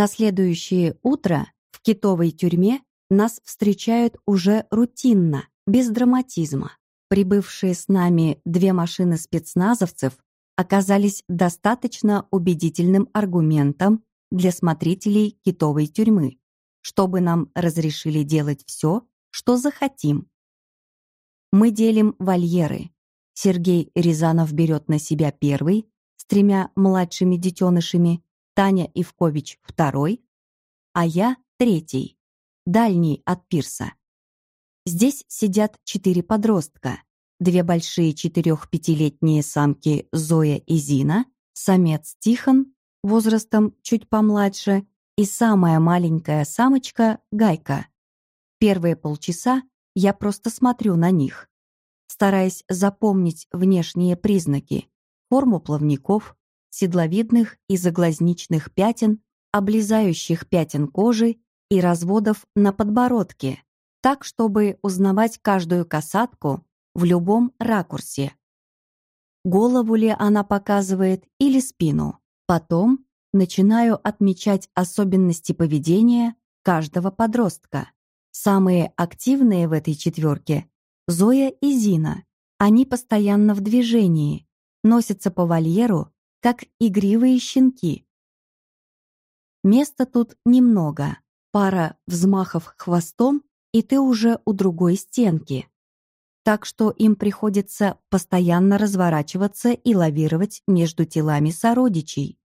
На следующее утро в китовой тюрьме нас встречают уже рутинно, без драматизма. Прибывшие с нами две машины спецназовцев оказались достаточно убедительным аргументом для смотрителей китовой тюрьмы, чтобы нам разрешили делать все, что захотим. Мы делим вольеры. Сергей Рязанов берет на себя первый с тремя младшими детенышами, Таня Ивкович второй, а я третий, дальний от пирса. Здесь сидят четыре подростка, две большие четырех-пятилетние самки Зоя и Зина, самец Тихон, возрастом чуть помладше, и самая маленькая самочка Гайка. Первые полчаса я просто смотрю на них, стараясь запомнить внешние признаки, форму плавников, седловидных и заглазничных пятен, облезающих пятен кожи и разводов на подбородке, так, чтобы узнавать каждую касатку в любом ракурсе. Голову ли она показывает или спину. Потом начинаю отмечать особенности поведения каждого подростка. Самые активные в этой четверке – Зоя и Зина. Они постоянно в движении, носятся по вольеру, как игривые щенки. Места тут немного, пара взмахов хвостом, и ты уже у другой стенки. Так что им приходится постоянно разворачиваться и лавировать между телами сородичей.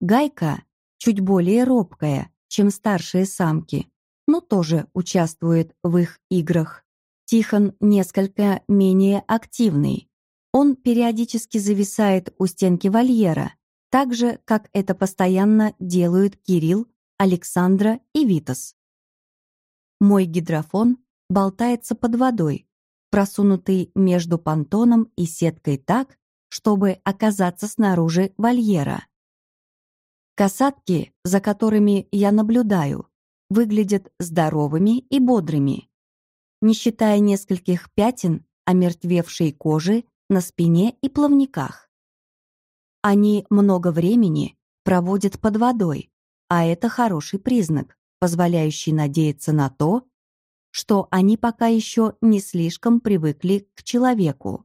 Гайка чуть более робкая, чем старшие самки, но тоже участвует в их играх. Тихон несколько менее активный. Он периодически зависает у стенки вольера, так же, как это постоянно делают Кирилл, Александра и Витас. Мой гидрофон болтается под водой, просунутый между понтоном и сеткой так, чтобы оказаться снаружи вольера. Касатки, за которыми я наблюдаю, выглядят здоровыми и бодрыми, не считая нескольких пятен омертвевшей кожи на спине и плавниках. Они много времени проводят под водой, а это хороший признак, позволяющий надеяться на то, что они пока еще не слишком привыкли к человеку.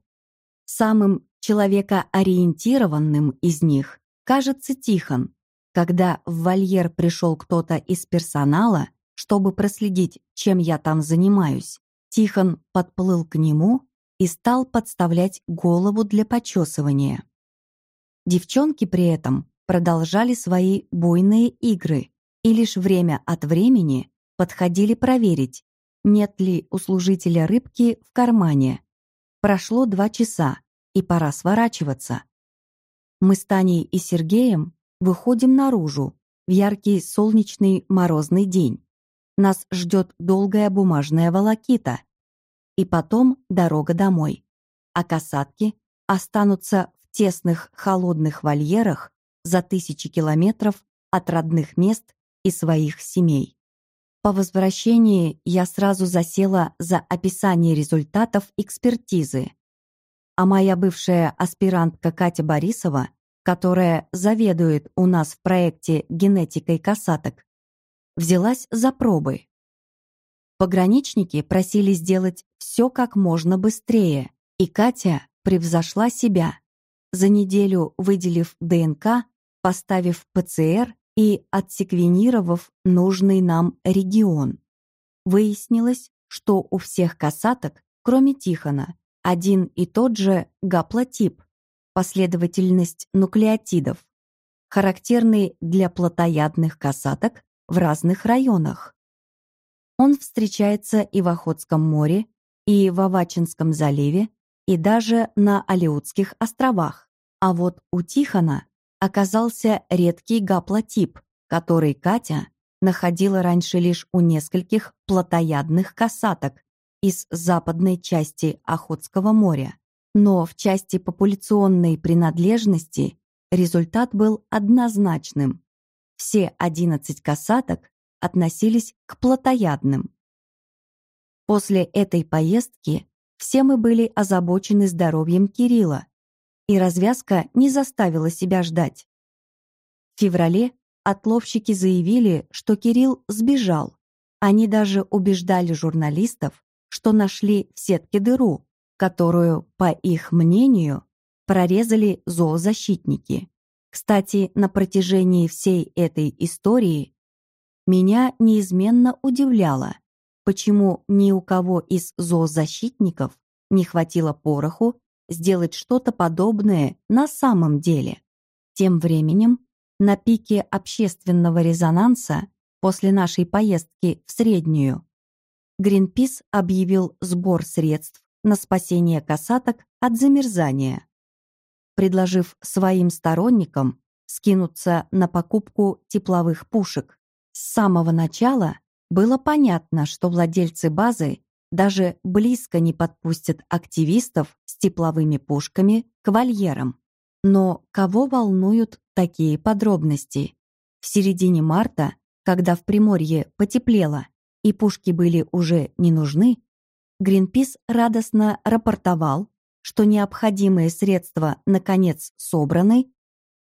Самым человекоориентированным из них кажется Тихон, когда в вольер пришел кто-то из персонала, чтобы проследить, чем я там занимаюсь, Тихон подплыл к нему и стал подставлять голову для почесывания. Девчонки при этом продолжали свои буйные игры и лишь время от времени подходили проверить, нет ли у служителя рыбки в кармане. Прошло два часа, и пора сворачиваться. Мы с Таней и Сергеем Выходим наружу, в яркий солнечный морозный день. Нас ждет долгая бумажная волокита. И потом дорога домой. А касатки останутся в тесных холодных вольерах за тысячи километров от родных мест и своих семей. По возвращении я сразу засела за описание результатов экспертизы. А моя бывшая аспирантка Катя Борисова которая заведует у нас в проекте генетикой касаток, взялась за пробы. Пограничники просили сделать все как можно быстрее, и Катя превзошла себя, за неделю выделив ДНК, поставив ПЦР и отсеквенировав нужный нам регион. Выяснилось, что у всех касаток, кроме Тихона, один и тот же гаплотип, последовательность нуклеотидов, характерный для плотоядных касаток в разных районах. Он встречается и в Охотском море, и в Авачинском заливе, и даже на Алеутских островах. А вот у Тихона оказался редкий гаплотип, который Катя находила раньше лишь у нескольких плотоядных касаток из западной части Охотского моря. Но в части популяционной принадлежности результат был однозначным. Все 11 касаток относились к плотоядным. После этой поездки все мы были озабочены здоровьем Кирилла, и развязка не заставила себя ждать. В феврале отловщики заявили, что Кирилл сбежал. Они даже убеждали журналистов, что нашли в сетке дыру, которую, по их мнению, прорезали зоозащитники. Кстати, на протяжении всей этой истории меня неизменно удивляло, почему ни у кого из зоозащитников не хватило пороху сделать что-то подобное на самом деле. Тем временем, на пике общественного резонанса после нашей поездки в Среднюю, Гринпис объявил сбор средств на спасение касаток от замерзания, предложив своим сторонникам скинуться на покупку тепловых пушек. С самого начала было понятно, что владельцы базы даже близко не подпустят активистов с тепловыми пушками к вольерам. Но кого волнуют такие подробности? В середине марта, когда в Приморье потеплело и пушки были уже не нужны, Гринпис радостно рапортовал, что необходимые средства наконец собраны,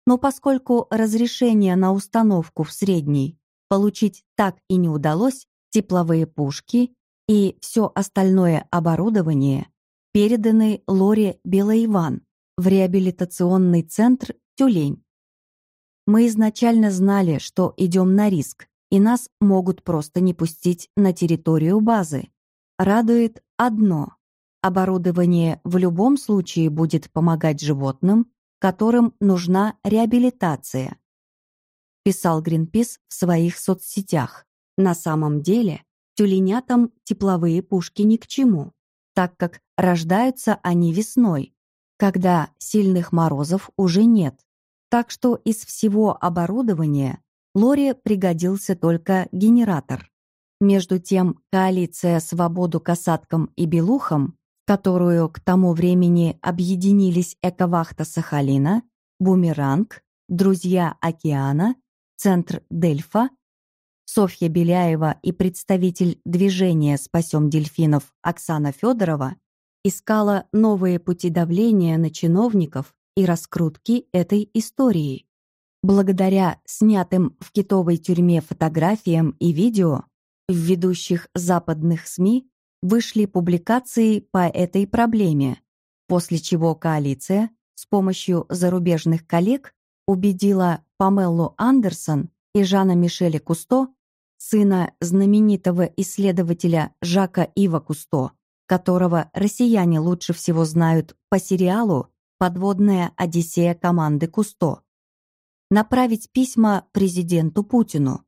но поскольку разрешение на установку в средней получить так и не удалось, тепловые пушки и все остальное оборудование переданы Лоре Белоиван в реабилитационный центр «Тюлень». Мы изначально знали, что идем на риск, и нас могут просто не пустить на территорию базы. Радует одно. Оборудование в любом случае будет помогать животным, которым нужна реабилитация писал Гринпис в своих соцсетях. На самом деле, тюленятам тепловые пушки ни к чему, так как рождаются они весной, когда сильных морозов уже нет. Так что из всего оборудования Лоре пригодился только генератор. Между тем, коалиция «Свободу касаткам и белухам», которую к тому времени объединились Эковахта Сахалина, Бумеранг, Друзья океана Центр Дельфа, Софья Беляева и представитель движения «Спасем дельфинов» Оксана Федорова искала новые пути давления на чиновников и раскрутки этой истории. Благодаря снятым в китовой тюрьме фотографиям и видео в ведущих западных СМИ вышли публикации по этой проблеме, после чего коалиция с помощью зарубежных коллег убедила Памеллу Андерсон и Жана Мишеля Кусто, сына знаменитого исследователя Жака Ива Кусто, которого россияне лучше всего знают по сериалу «Подводная Одиссея команды Кусто», направить письма президенту Путину.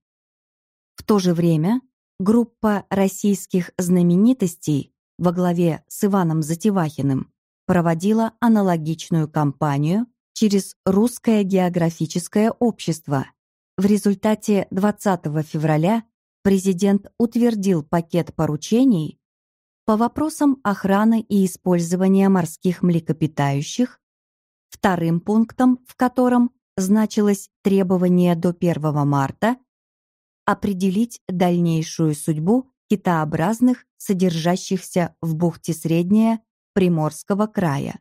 В то же время группа российских знаменитостей во главе с Иваном Затевахиным проводила аналогичную кампанию через Русское географическое общество. В результате 20 февраля президент утвердил пакет поручений по вопросам охраны и использования морских млекопитающих, вторым пунктом в котором значилось требование до 1 марта определить дальнейшую судьбу китообразных, содержащихся в бухте Средняя Приморского края.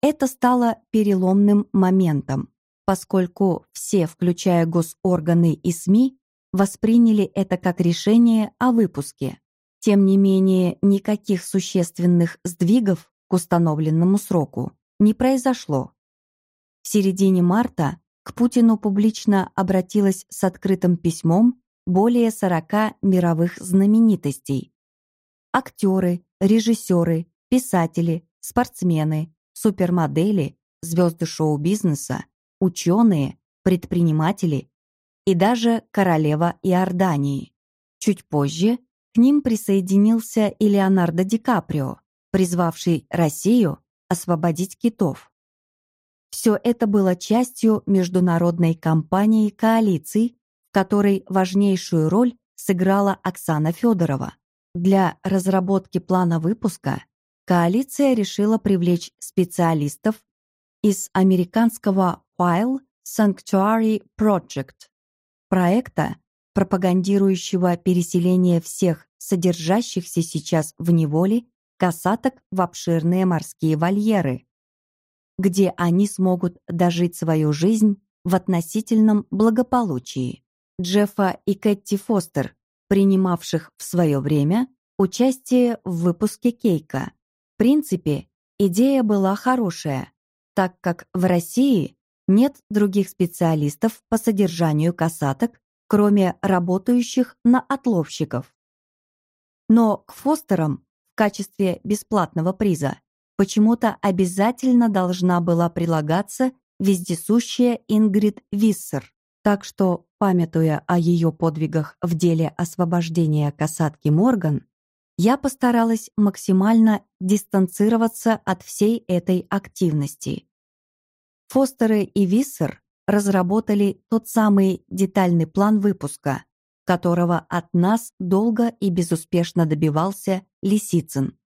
Это стало переломным моментом, поскольку все, включая госорганы и СМИ, восприняли это как решение о выпуске. Тем не менее, никаких существенных сдвигов к установленному сроку не произошло. В середине марта к Путину публично обратилась с открытым письмом более 40 мировых знаменитостей. Актеры, режиссеры, писатели, спортсмены, супермодели, звезды шоу-бизнеса, ученые, предприниматели и даже королева Иордании. Чуть позже к ним присоединился и Леонардо Ди Каприо, призвавший Россию освободить китов. Все это было частью международной кампании коалиции, в которой важнейшую роль сыграла Оксана Федорова. Для разработки плана выпуска коалиция решила привлечь специалистов из американского Wild Sanctuary Project, проекта, пропагандирующего переселение всех содержащихся сейчас в неволе касаток в обширные морские вольеры, где они смогут дожить свою жизнь в относительном благополучии. Джеффа и Кэтти Фостер, принимавших в свое время участие в выпуске Кейка. Принципе, идея была хорошая, так как в России нет других специалистов по содержанию касаток, кроме работающих на отловщиков. Но к Фостерам в качестве бесплатного приза почему-то обязательно должна была прилагаться вездесущая Ингрид Виссер. Так что, памятуя о ее подвигах в деле освобождения касатки Морган, я постаралась максимально дистанцироваться от всей этой активности. Фостеры и Виссер разработали тот самый детальный план выпуска, которого от нас долго и безуспешно добивался Лисицын.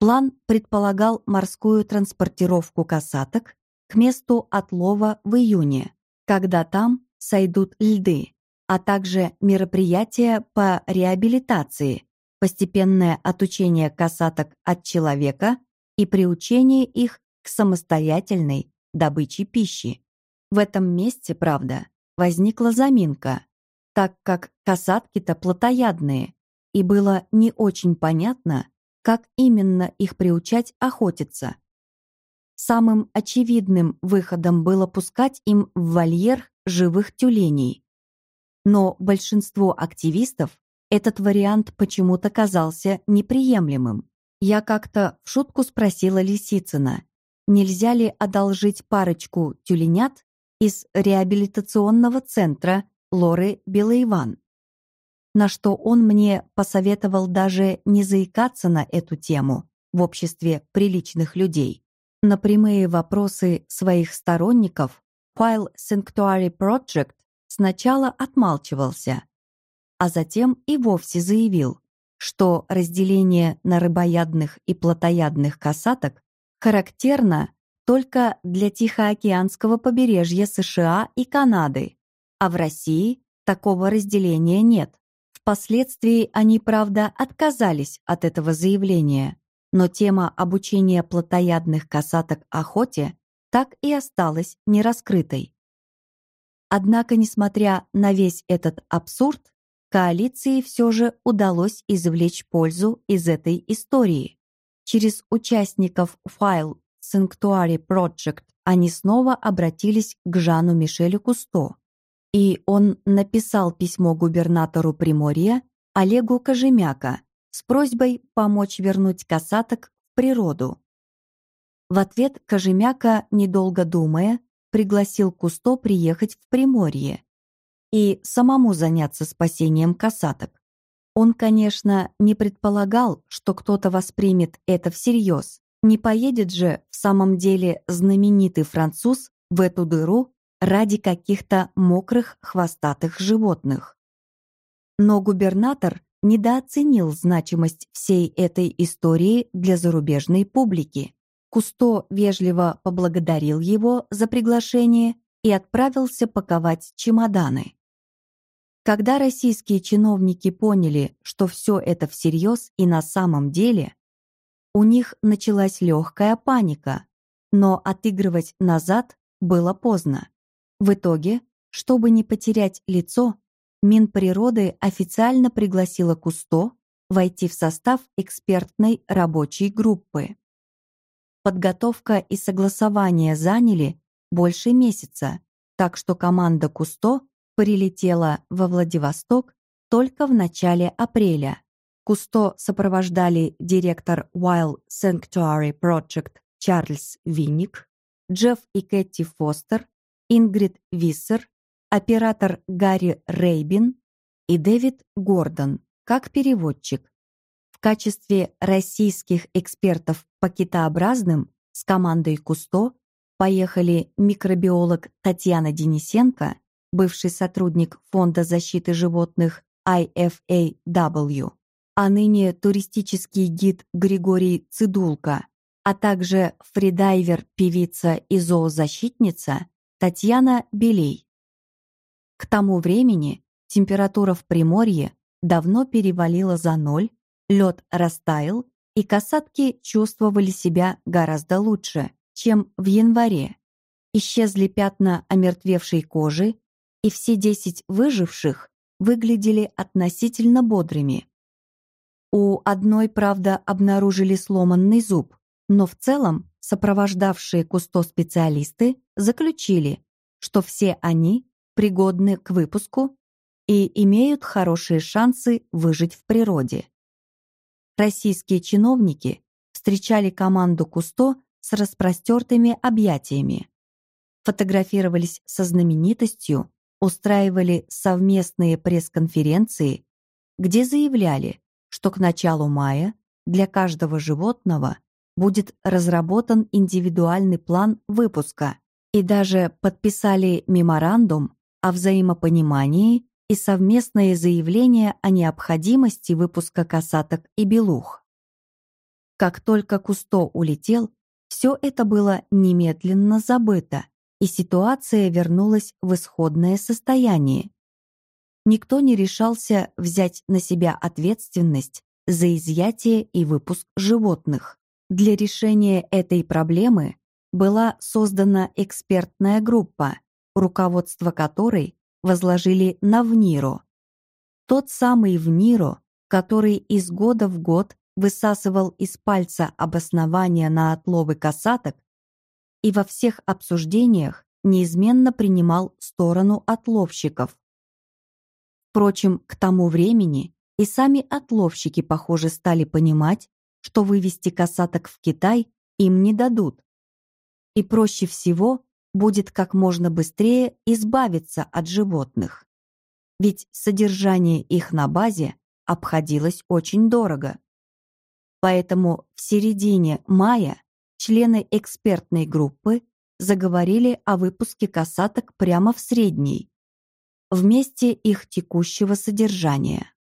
План предполагал морскую транспортировку касаток к месту отлова в июне, когда там сойдут льды, а также мероприятия по реабилитации, постепенное отучение касаток от человека и приучение их к самостоятельной добыче пищи. В этом месте, правда, возникла заминка, так как касатки-то плотоядные, и было не очень понятно, как именно их приучать охотиться. Самым очевидным выходом было пускать им в вольер живых тюленей. Но большинству активистов этот вариант почему-то казался неприемлемым. Я как-то в шутку спросила Лисицына, нельзя ли одолжить парочку тюленят из реабилитационного центра Лоры Белоиван. На что он мне посоветовал даже не заикаться на эту тему в обществе приличных людей. На прямые вопросы своих сторонников File Sanctuary Project сначала отмалчивался, а затем и вовсе заявил, что разделение на рыбоядных и плотоядных касаток характерно только для Тихоокеанского побережья США и Канады, а в России такого разделения нет. Впоследствии они, правда, отказались от этого заявления, но тема обучения плотоядных касаток охоте так и осталась нераскрытой. Однако, несмотря на весь этот абсурд, коалиции все же удалось извлечь пользу из этой истории. Через участников файл Sanctuary Project они снова обратились к Жану Мишелю Кусто, и он написал письмо губернатору Приморья Олегу Кожемяка с просьбой помочь вернуть касаток в природу. В ответ Кожемяка, недолго думая, пригласил Кусто приехать в Приморье и самому заняться спасением касаток. Он, конечно, не предполагал, что кто-то воспримет это всерьез. Не поедет же в самом деле знаменитый француз в эту дыру ради каких-то мокрых хвостатых животных. Но губернатор недооценил значимость всей этой истории для зарубежной публики. Кусто вежливо поблагодарил его за приглашение и отправился паковать чемоданы. Когда российские чиновники поняли, что все это всерьез и на самом деле, у них началась легкая паника, но отыгрывать назад было поздно. В итоге, чтобы не потерять лицо, Минприроды официально пригласила Кусто войти в состав экспертной рабочей группы. Подготовка и согласование заняли больше месяца, так что команда Кусто прилетела во Владивосток только в начале апреля. Кусто сопровождали директор Wild Sanctuary Project Чарльз Винник, Джефф и Кэти Фостер, Ингрид Виссер, оператор Гарри Рейбин и Дэвид Гордон как переводчик. В качестве российских экспертов по китообразным с командой Кусто поехали микробиолог Татьяна Денисенко, бывший сотрудник Фонда защиты животных IFAW, а ныне туристический гид Григорий Цидулка, а также фридайвер, певица и зоозащитница Татьяна Белей. К тому времени температура в Приморье давно перевалила за ноль, лед растаял, и касатки чувствовали себя гораздо лучше, чем в январе. Исчезли пятна омертвевшей кожи, и все 10 выживших выглядели относительно бодрыми. У одной, правда, обнаружили сломанный зуб, но в целом сопровождавшие Кусто специалисты заключили, что все они пригодны к выпуску и имеют хорошие шансы выжить в природе. Российские чиновники встречали команду Кусто с распростертыми объятиями, фотографировались со знаменитостью, устраивали совместные пресс-конференции, где заявляли, что к началу мая для каждого животного будет разработан индивидуальный план выпуска и даже подписали меморандум о взаимопонимании и совместное заявление о необходимости выпуска касаток и белух. Как только Кусто улетел, все это было немедленно забыто, и ситуация вернулась в исходное состояние. Никто не решался взять на себя ответственность за изъятие и выпуск животных. Для решения этой проблемы была создана экспертная группа, руководство которой возложили на ВНИРО. Тот самый ВНИРО, который из года в год высасывал из пальца обоснования на отловы касаток и во всех обсуждениях неизменно принимал сторону отловщиков. Впрочем, к тому времени и сами отловщики, похоже, стали понимать, что вывести касаток в Китай им не дадут. И проще всего будет как можно быстрее избавиться от животных. Ведь содержание их на базе обходилось очень дорого. Поэтому в середине мая члены экспертной группы заговорили о выпуске касаток прямо в средней, вместе их текущего содержания.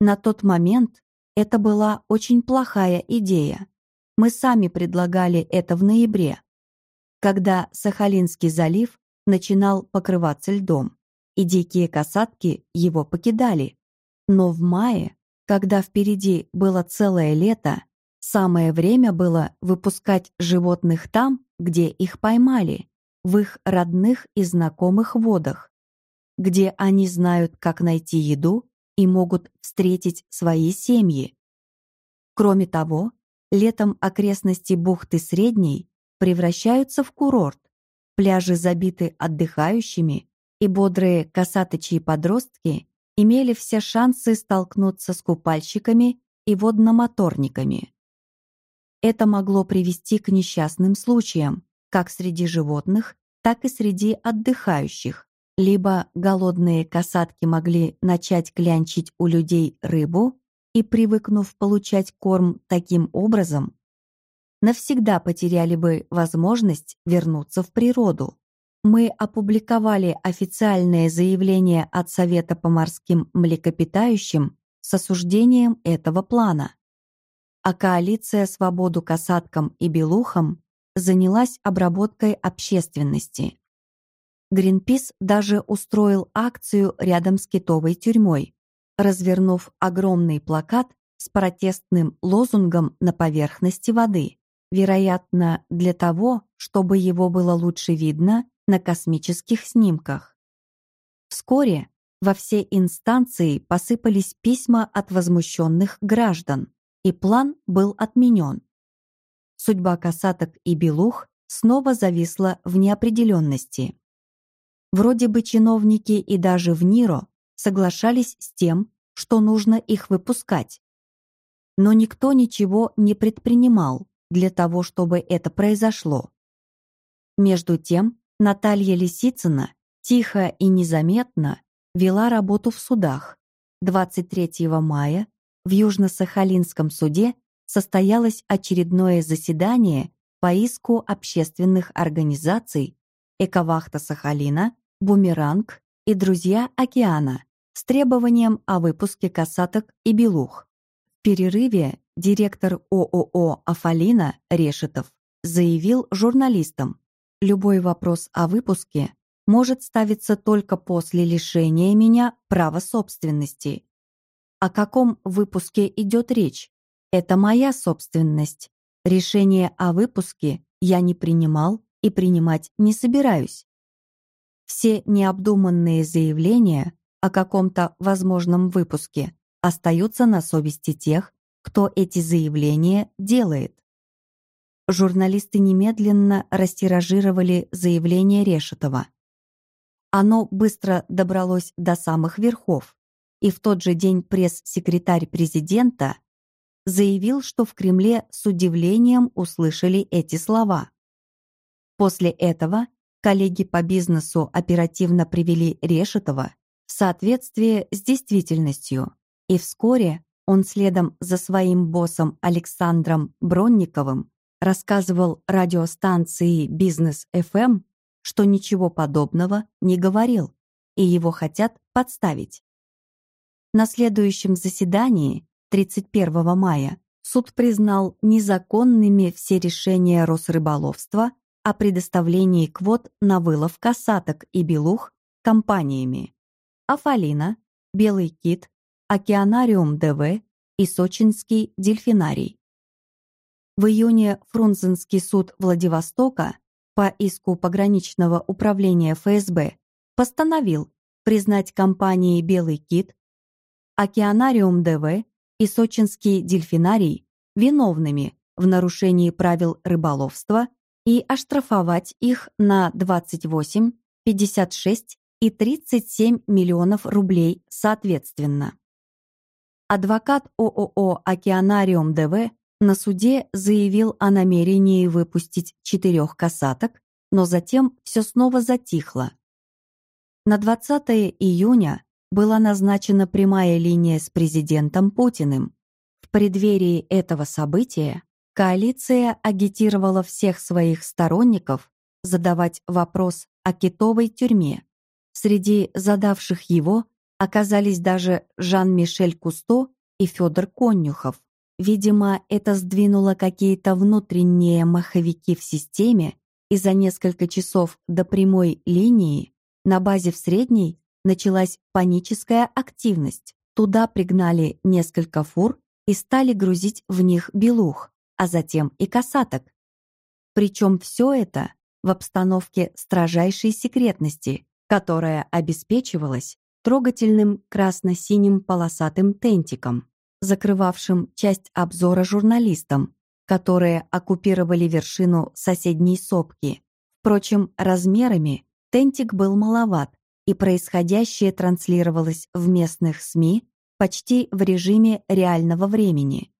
На тот момент это была очень плохая идея. Мы сами предлагали это в ноябре, когда Сахалинский залив начинал покрываться льдом, и дикие касатки его покидали. Но в мае, когда впереди было целое лето, самое время было выпускать животных там, где их поймали, в их родных и знакомых водах, где они знают, как найти еду и могут встретить свои семьи. Кроме того, летом окрестности бухты Средней превращаются в курорт. Пляжи забиты отдыхающими, и бодрые косаточьи подростки имели все шансы столкнуться с купальщиками и водномоторниками. Это могло привести к несчастным случаям, как среди животных, так и среди отдыхающих, либо голодные касатки могли начать клянчить у людей рыбу и, привыкнув получать корм таким образом, навсегда потеряли бы возможность вернуться в природу. Мы опубликовали официальное заявление от Совета по морским млекопитающим с осуждением этого плана. А коалиция «Свободу касаткам и белухам» занялась обработкой общественности. Гринпис даже устроил акцию рядом с китовой тюрьмой, развернув огромный плакат с протестным лозунгом на поверхности воды, вероятно, для того, чтобы его было лучше видно на космических снимках. Вскоре во все инстанции посыпались письма от возмущенных граждан, и план был отменен. Судьба касаток и белух снова зависла в неопределенности. Вроде бы чиновники и даже в НИРО соглашались с тем, что нужно их выпускать. Но никто ничего не предпринимал для того, чтобы это произошло. Между тем, Наталья Лисицына тихо и незаметно вела работу в судах. 23 мая в Южно-Сахалинском суде состоялось очередное заседание по иску общественных организаций «Эковахта Сахалина», «Бумеранг» и «Друзья океана» с требованием о выпуске касаток и белух. В перерыве директор ООО «Афалина» Решетов заявил журналистам, любой вопрос о выпуске может ставиться только после лишения меня права собственности. О каком выпуске идет речь? Это моя собственность. Решение о выпуске я не принимал и принимать не собираюсь. Все необдуманные заявления о каком-то возможном выпуске остаются на совести тех, кто эти заявления делает. Журналисты немедленно растиражировали заявление Решетова. Оно быстро добралось до самых верхов, и в тот же день пресс-секретарь президента заявил, что в Кремле с удивлением услышали эти слова. После этого коллеги по бизнесу оперативно привели Решетова в соответствие с действительностью, и вскоре он следом за своим боссом Александром Бронниковым рассказывал радиостанции «Бизнес ФМ», что ничего подобного не говорил, и его хотят подставить. На следующем заседании, 31 мая, суд признал незаконными все решения Росрыболовства о предоставлении квот на вылов касаток и белух компаниями Афалина, Белый кит, Океанариум ДВ и Сочинский дельфинарий. В июне Фрунзенский суд Владивостока по иску пограничного управления ФСБ постановил признать компании «Белый кит», «Океанариум ДВ» и «Сочинский дельфинарий» виновными в нарушении правил рыболовства и оштрафовать их на 28, 56 и 37 миллионов рублей соответственно. Адвокат ООО «Океанариум ДВ» на суде заявил о намерении выпустить четырех касаток, но затем все снова затихло. На 20 июня была назначена прямая линия с президентом Путиным. В преддверии этого события коалиция агитировала всех своих сторонников задавать вопрос о китовой тюрьме. Среди задавших его оказались даже Жан-Мишель Кусто и Федор Конюхов. Видимо, это сдвинуло какие-то внутренние маховики в системе, и за несколько часов до прямой линии на базе в средней началась паническая активность. Туда пригнали несколько фур и стали грузить в них белух, а затем и касаток. Причем все это в обстановке строжайшей секретности, которая обеспечивалась трогательным красно-синим полосатым тентиком закрывавшим часть обзора журналистам, которые оккупировали вершину соседней сопки. Впрочем, размерами тентик был маловат, и происходящее транслировалось в местных СМИ почти в режиме реального времени.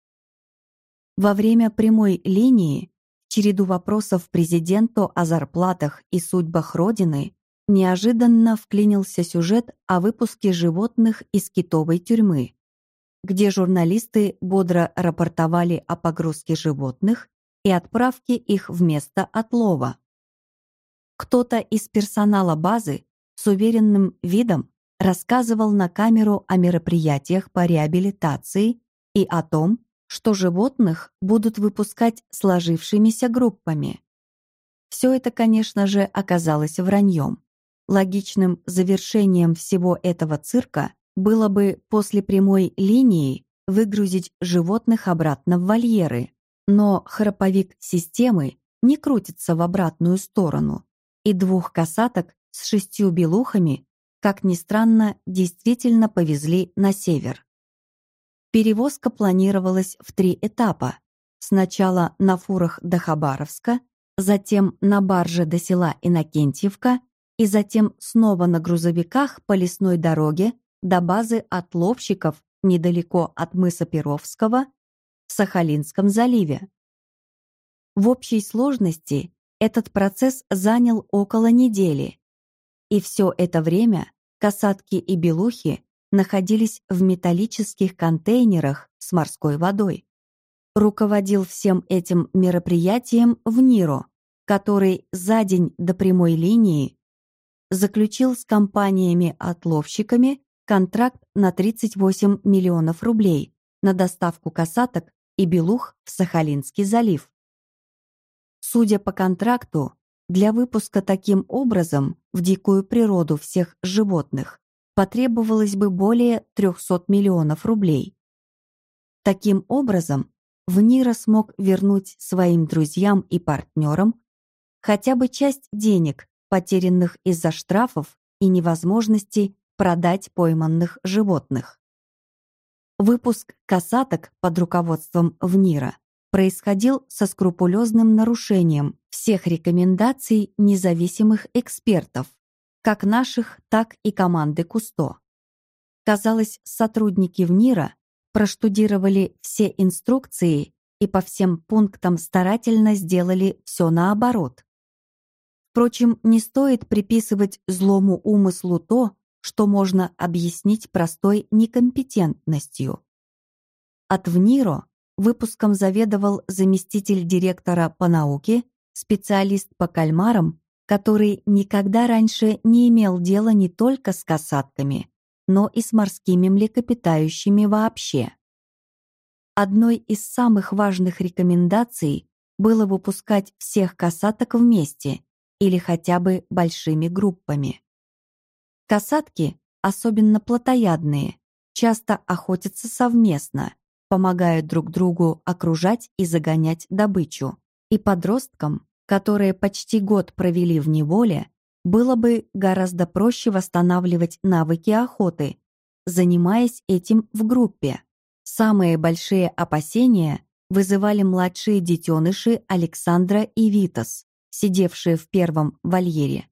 Во время прямой линии череду вопросов президенту о зарплатах и судьбах Родины неожиданно вклинился сюжет о выпуске животных из китовой тюрьмы где журналисты бодро рапортовали о погрузке животных и отправке их в место отлова. Кто-то из персонала базы с уверенным видом рассказывал на камеру о мероприятиях по реабилитации и о том, что животных будут выпускать сложившимися группами. Все это, конечно же, оказалось враньем. Логичным завершением всего этого цирка было бы после прямой линии выгрузить животных обратно в вольеры, но храповик системы не крутится в обратную сторону, и двух касаток с шестью белухами, как ни странно, действительно повезли на север. Перевозка планировалась в три этапа. Сначала на фурах до Хабаровска, затем на барже до села Иннокентьевка и затем снова на грузовиках по лесной дороге до базы отловщиков недалеко от мыса Перовского в Сахалинском заливе. В общей сложности этот процесс занял около недели, и все это время касатки и белухи находились в металлических контейнерах с морской водой. Руководил всем этим мероприятием в Ниро, который за день до прямой линии заключил с компаниями-отловщиками контракт на 38 миллионов рублей на доставку касаток и белух в Сахалинский залив. Судя по контракту, для выпуска таким образом в дикую природу всех животных потребовалось бы более 300 миллионов рублей. Таким образом, Внира смог вернуть своим друзьям и партнерам хотя бы часть денег, потерянных из-за штрафов и невозможности продать пойманных животных. Выпуск касаток под руководством ВНИРа происходил со скрупулезным нарушением всех рекомендаций независимых экспертов, как наших, так и команды Кусто. Казалось, сотрудники ВНИРа проштудировали все инструкции и по всем пунктам старательно сделали все наоборот. Впрочем, не стоит приписывать злому умыслу то, что можно объяснить простой некомпетентностью. От ВНИРО выпуском заведовал заместитель директора по науке, специалист по кальмарам, который никогда раньше не имел дела не только с касатками, но и с морскими млекопитающими вообще. Одной из самых важных рекомендаций было выпускать всех касаток вместе или хотя бы большими группами. Касатки, особенно плотоядные, часто охотятся совместно, помогают друг другу окружать и загонять добычу. И подросткам, которые почти год провели в неволе, было бы гораздо проще восстанавливать навыки охоты, занимаясь этим в группе. Самые большие опасения вызывали младшие детеныши Александра и Витас, сидевшие в первом вольере.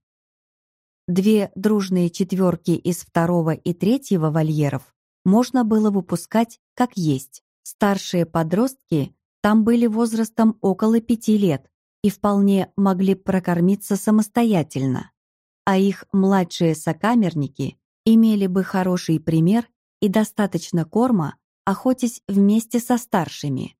Две дружные четверки из второго и третьего вольеров можно было выпускать как есть. Старшие подростки там были возрастом около пяти лет и вполне могли прокормиться самостоятельно, а их младшие сокамерники имели бы хороший пример и достаточно корма, охотясь вместе со старшими.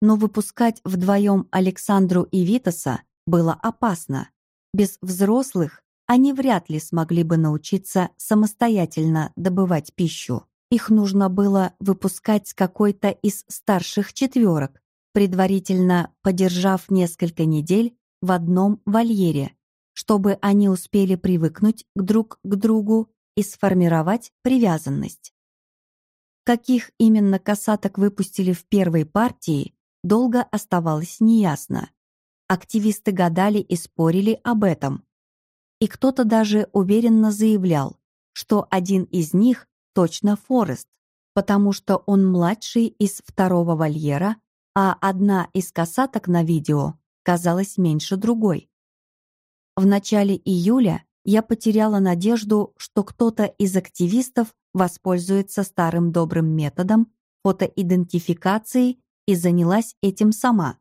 Но выпускать вдвоем Александру и Витаса было опасно. Без взрослых они вряд ли смогли бы научиться самостоятельно добывать пищу. Их нужно было выпускать с какой-то из старших четверок, предварительно подержав несколько недель в одном вольере, чтобы они успели привыкнуть друг к другу и сформировать привязанность. Каких именно касаток выпустили в первой партии, долго оставалось неясно. Активисты гадали и спорили об этом, и кто-то даже уверенно заявлял, что один из них точно Форест, потому что он младший из второго вольера, а одна из касаток на видео казалась меньше другой. В начале июля я потеряла надежду, что кто-то из активистов воспользуется старым добрым методом фотоидентификации и занялась этим сама.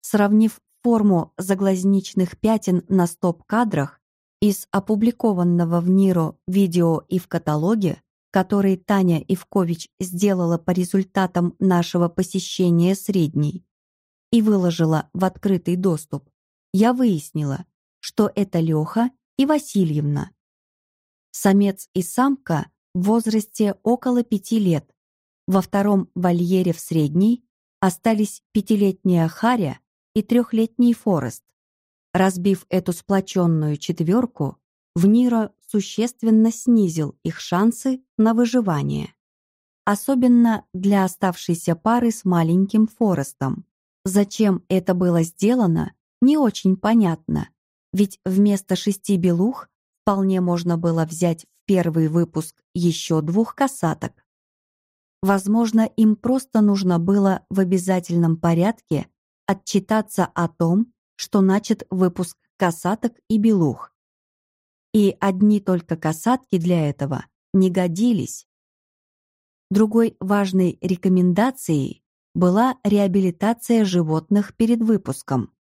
Сравнив форму заглазничных пятен на стоп-кадрах из опубликованного в Ниро видео и в каталоге, который Таня Ивкович сделала по результатам нашего посещения средней и выложила в открытый доступ, я выяснила, что это Леха и Васильевна. Самец и самка в возрасте около пяти лет. Во втором вольере в средней остались пятилетняя Харя и трехлетний Форест. Разбив эту сплоченную четверку, Вниро существенно снизил их шансы на выживание. Особенно для оставшейся пары с маленьким Форестом. Зачем это было сделано, не очень понятно, ведь вместо шести белух вполне можно было взять в первый выпуск еще двух касаток. Возможно, им просто нужно было в обязательном порядке отчитаться о том, что начат выпуск касаток и белух. И одни только касатки для этого не годились. Другой важной рекомендацией была реабилитация животных перед выпуском.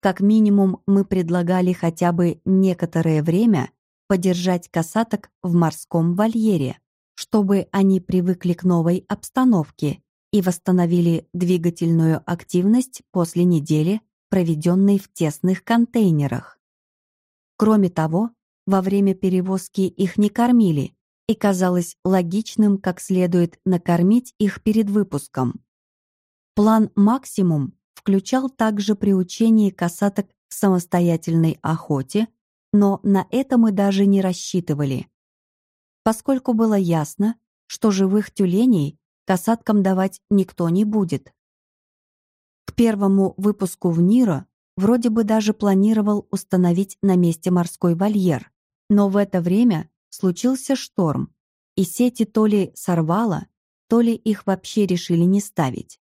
Как минимум мы предлагали хотя бы некоторое время подержать касаток в морском вольере, чтобы они привыкли к новой обстановке и восстановили двигательную активность после недели, проведенной в тесных контейнерах. Кроме того, во время перевозки их не кормили, и казалось логичным как следует накормить их перед выпуском. План «Максимум» включал также приучение касаток к самостоятельной охоте, но на это мы даже не рассчитывали. Поскольку было ясно, что живых тюленей касаткам давать никто не будет. К первому выпуску в Ниро вроде бы даже планировал установить на месте морской вольер, но в это время случился шторм, и сети то ли сорвало, то ли их вообще решили не ставить.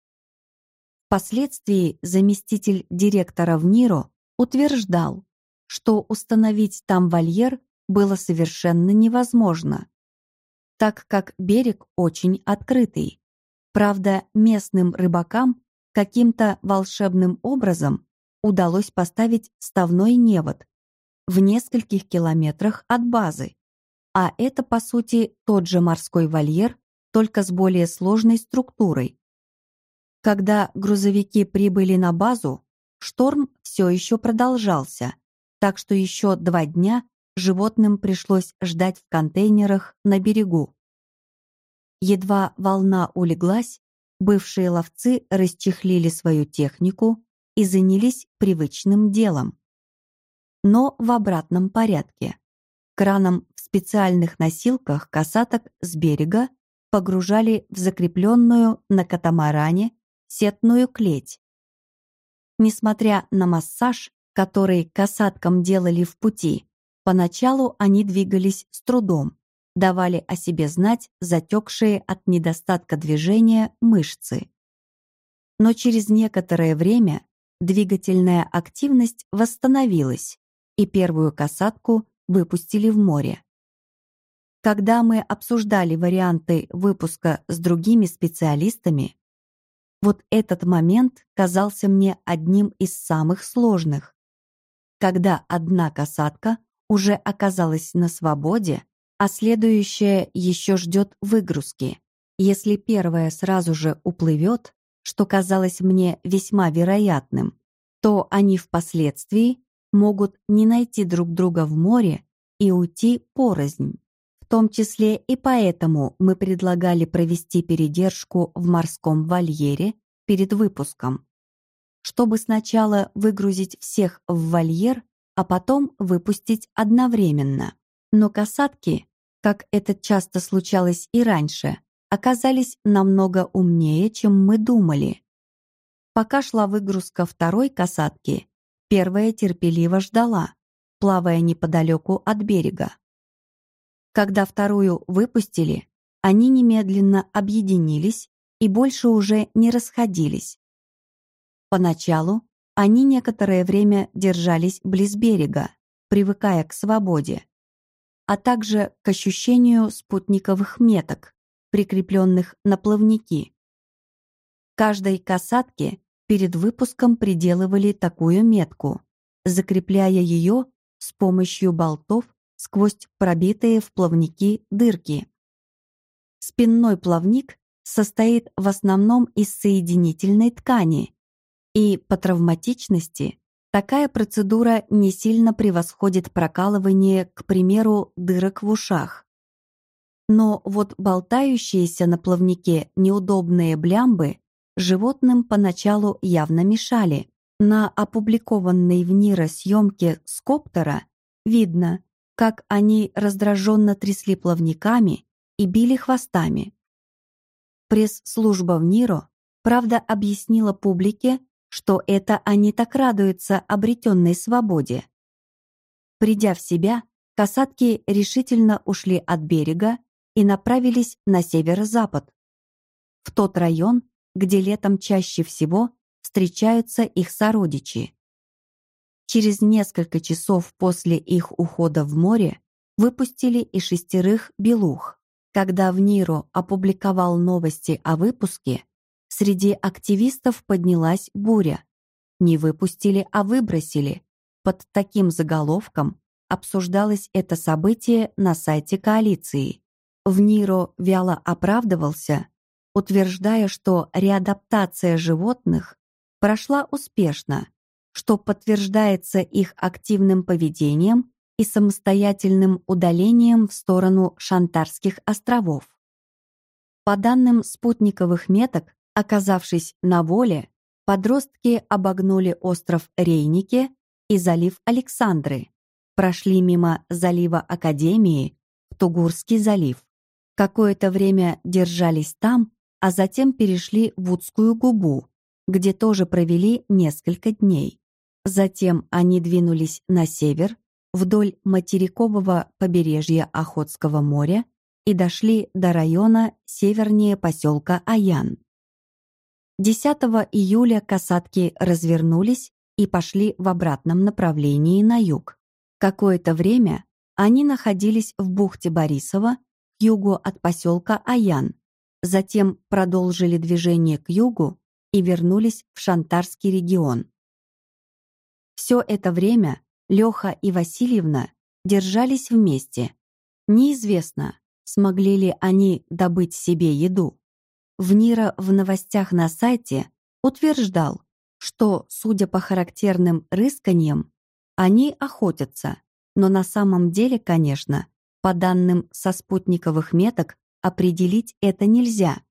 Впоследствии заместитель директора в НИРО утверждал, что установить там вольер было совершенно невозможно, так как берег очень открытый. Правда, местным рыбакам каким-то волшебным образом удалось поставить ставной невод в нескольких километрах от базы. А это, по сути, тот же морской вольер, только с более сложной структурой. Когда грузовики прибыли на базу, шторм все еще продолжался, так что еще два дня животным пришлось ждать в контейнерах на берегу. Едва волна улеглась, бывшие ловцы расчехлили свою технику и занялись привычным делом. Но в обратном порядке. Краном в специальных носилках касаток с берега погружали в закрепленную на катамаране сетную клеть. Несмотря на массаж, который касаткам делали в пути, поначалу они двигались с трудом, давали о себе знать затекшие от недостатка движения мышцы. Но через некоторое время двигательная активность восстановилась, и первую касатку выпустили в море. Когда мы обсуждали варианты выпуска с другими специалистами, вот этот момент казался мне одним из самых сложных. Когда одна касатка уже оказалась на свободе, а следующая еще ждет выгрузки. Если первая сразу же уплывет, что казалось мне весьма вероятным, то они впоследствии могут не найти друг друга в море и уйти порознь. В том числе и поэтому мы предлагали провести передержку в морском вольере перед выпуском, чтобы сначала выгрузить всех в вольер, а потом выпустить одновременно. Но касатки, как это часто случалось и раньше, оказались намного умнее, чем мы думали. Пока шла выгрузка второй касатки, первая терпеливо ждала, плавая неподалеку от берега. Когда вторую выпустили, они немедленно объединились и больше уже не расходились. Поначалу они некоторое время держались близ берега, привыкая к свободе а также к ощущению спутниковых меток, прикрепленных на плавники. Каждой касатке перед выпуском приделывали такую метку, закрепляя ее с помощью болтов сквозь пробитые в плавники дырки. Спинной плавник состоит в основном из соединительной ткани, и по травматичности Такая процедура не сильно превосходит прокалывание, к примеру, дырок в ушах. Но вот болтающиеся на плавнике неудобные блямбы животным поначалу явно мешали. На опубликованной в НИРО съемке с коптера видно, как они раздраженно трясли плавниками и били хвостами. Пресс-служба в НИРО, правда, объяснила публике, что это они так радуются обретенной свободе. Придя в себя, касатки решительно ушли от берега и направились на северо-запад, в тот район, где летом чаще всего встречаются их сородичи. Через несколько часов после их ухода в море выпустили и шестерых белух. Когда в Ниру опубликовал новости о выпуске, Среди активистов поднялась буря. Не выпустили, а выбросили. Под таким заголовком обсуждалось это событие на сайте коалиции. В НИРО вяло оправдывался, утверждая, что реадаптация животных прошла успешно, что подтверждается их активным поведением и самостоятельным удалением в сторону Шантарских островов. По данным спутниковых меток, Оказавшись на воле, подростки обогнули остров Рейники и залив Александры, прошли мимо залива Академии в Тугурский залив. Какое-то время держались там, а затем перешли в Удскую губу, где тоже провели несколько дней. Затем они двинулись на север, вдоль материкового побережья Охотского моря и дошли до района севернее поселка Аян. 10 июля касатки развернулись и пошли в обратном направлении на юг. Какое-то время они находились в бухте Борисова, к югу от поселка Аян, затем продолжили движение к югу и вернулись в Шантарский регион. Все это время Леха и Васильевна держались вместе. Неизвестно, смогли ли они добыть себе еду. Внира в новостях на сайте утверждал, что, судя по характерным рысканиям, они охотятся, но на самом деле, конечно, по данным со спутниковых меток, определить это нельзя.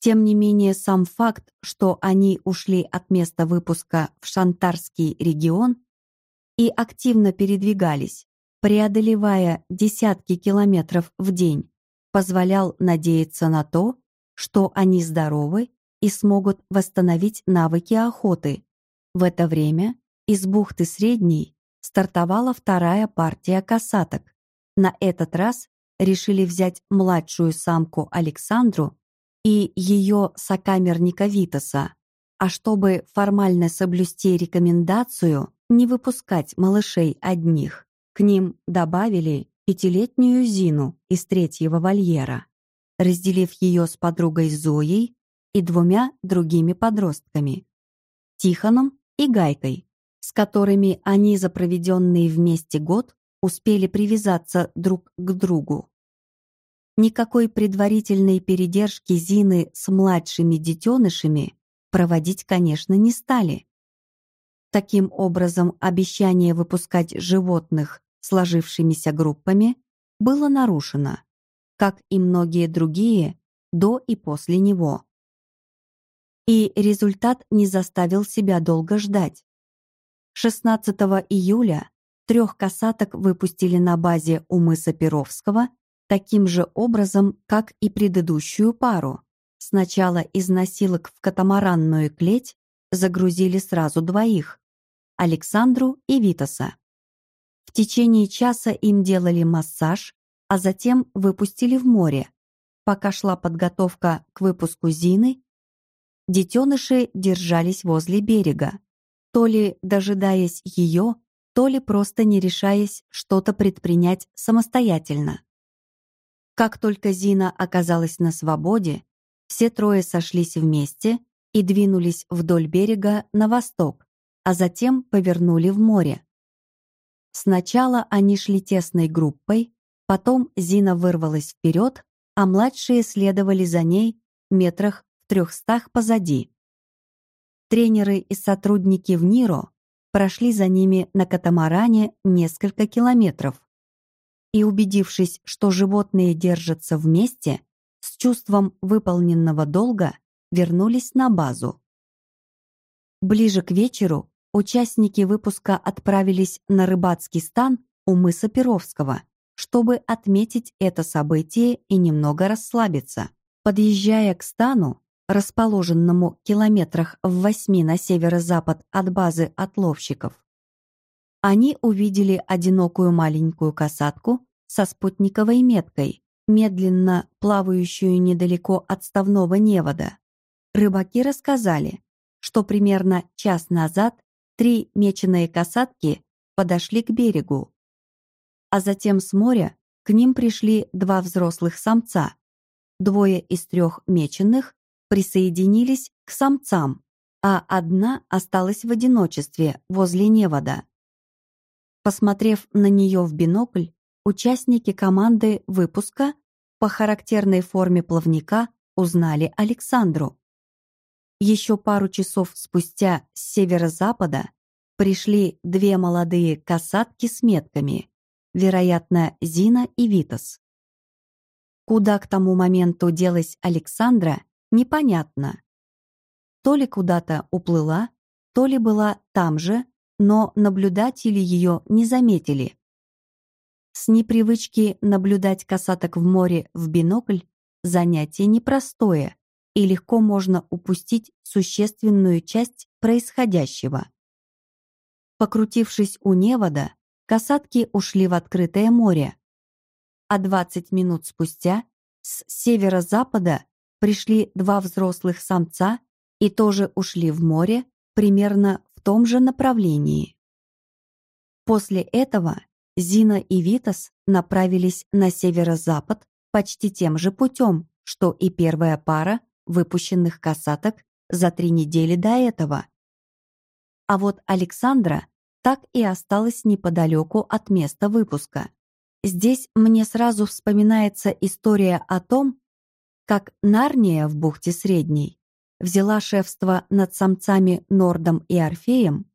Тем не менее, сам факт, что они ушли от места выпуска в Шантарский регион и активно передвигались, преодолевая десятки километров в день, позволял надеяться на то, что они здоровы и смогут восстановить навыки охоты. В это время из бухты Средней стартовала вторая партия касаток. На этот раз решили взять младшую самку Александру и ее сокамерника Витаса, а чтобы формально соблюсти рекомендацию не выпускать малышей одних, к ним добавили пятилетнюю Зину из третьего вольера, разделив ее с подругой Зоей и двумя другими подростками — Тихоном и Гайкой, с которыми они за проведенный вместе год успели привязаться друг к другу. Никакой предварительной передержки Зины с младшими детенышами проводить, конечно, не стали. Таким образом, обещание выпускать животных сложившимися группами было нарушено, как и многие другие до и после него. И результат не заставил себя долго ждать. 16 июля трех касаток выпустили на базе у мыса Перовского таким же образом, как и предыдущую пару. Сначала из носилок в катамаранную клеть загрузили сразу двоих — Александру и Витаса. В течение часа им делали массаж, а затем выпустили в море. Пока шла подготовка к выпуску Зины, детеныши держались возле берега, то ли дожидаясь ее, то ли просто не решаясь что-то предпринять самостоятельно. Как только Зина оказалась на свободе, все трое сошлись вместе и двинулись вдоль берега на восток, а затем повернули в море. Сначала они шли тесной группой, потом Зина вырвалась вперед, а младшие следовали за ней метрах в трехстах позади. Тренеры и сотрудники в Ниро прошли за ними на катамаране несколько километров, и, убедившись, что животные держатся вместе, с чувством выполненного долга вернулись на базу. Ближе к вечеру участники выпуска отправились на рыбацкий стан у мыса Перовского, чтобы отметить это событие и немного расслабиться. Подъезжая к стану, расположенному километрах в восьми на северо-запад от базы отловщиков, они увидели одинокую маленькую касатку со спутниковой меткой, медленно плавающую недалеко от ставного невода. Рыбаки рассказали, что примерно час назад три меченые касатки подошли к берегу, а затем с моря к ним пришли два взрослых самца. Двое из трех меченых присоединились к самцам, а одна осталась в одиночестве возле невода. Посмотрев на нее в бинокль, участники команды выпуска по характерной форме плавника узнали Александру. Еще пару часов спустя с северо-запада пришли две молодые касатки с метками, вероятно, Зина и Витас. Куда к тому моменту делась Александра, непонятно. То ли куда-то уплыла, то ли была там же, но наблюдатели ее не заметили. С непривычки наблюдать касаток в море в бинокль занятие непростое, и легко можно упустить существенную часть происходящего. Покрутившись у невода, касатки ушли в открытое море. А 20 минут спустя с северо-запада пришли два взрослых самца и тоже ушли в море примерно в том же направлении. После этого Зина и Витас направились на северо-запад почти тем же путем, что и первая пара выпущенных касаток за три недели до этого. А вот Александра так и осталась неподалеку от места выпуска. Здесь мне сразу вспоминается история о том, как Нарния в бухте Средней взяла шефство над самцами Нордом и Орфеем,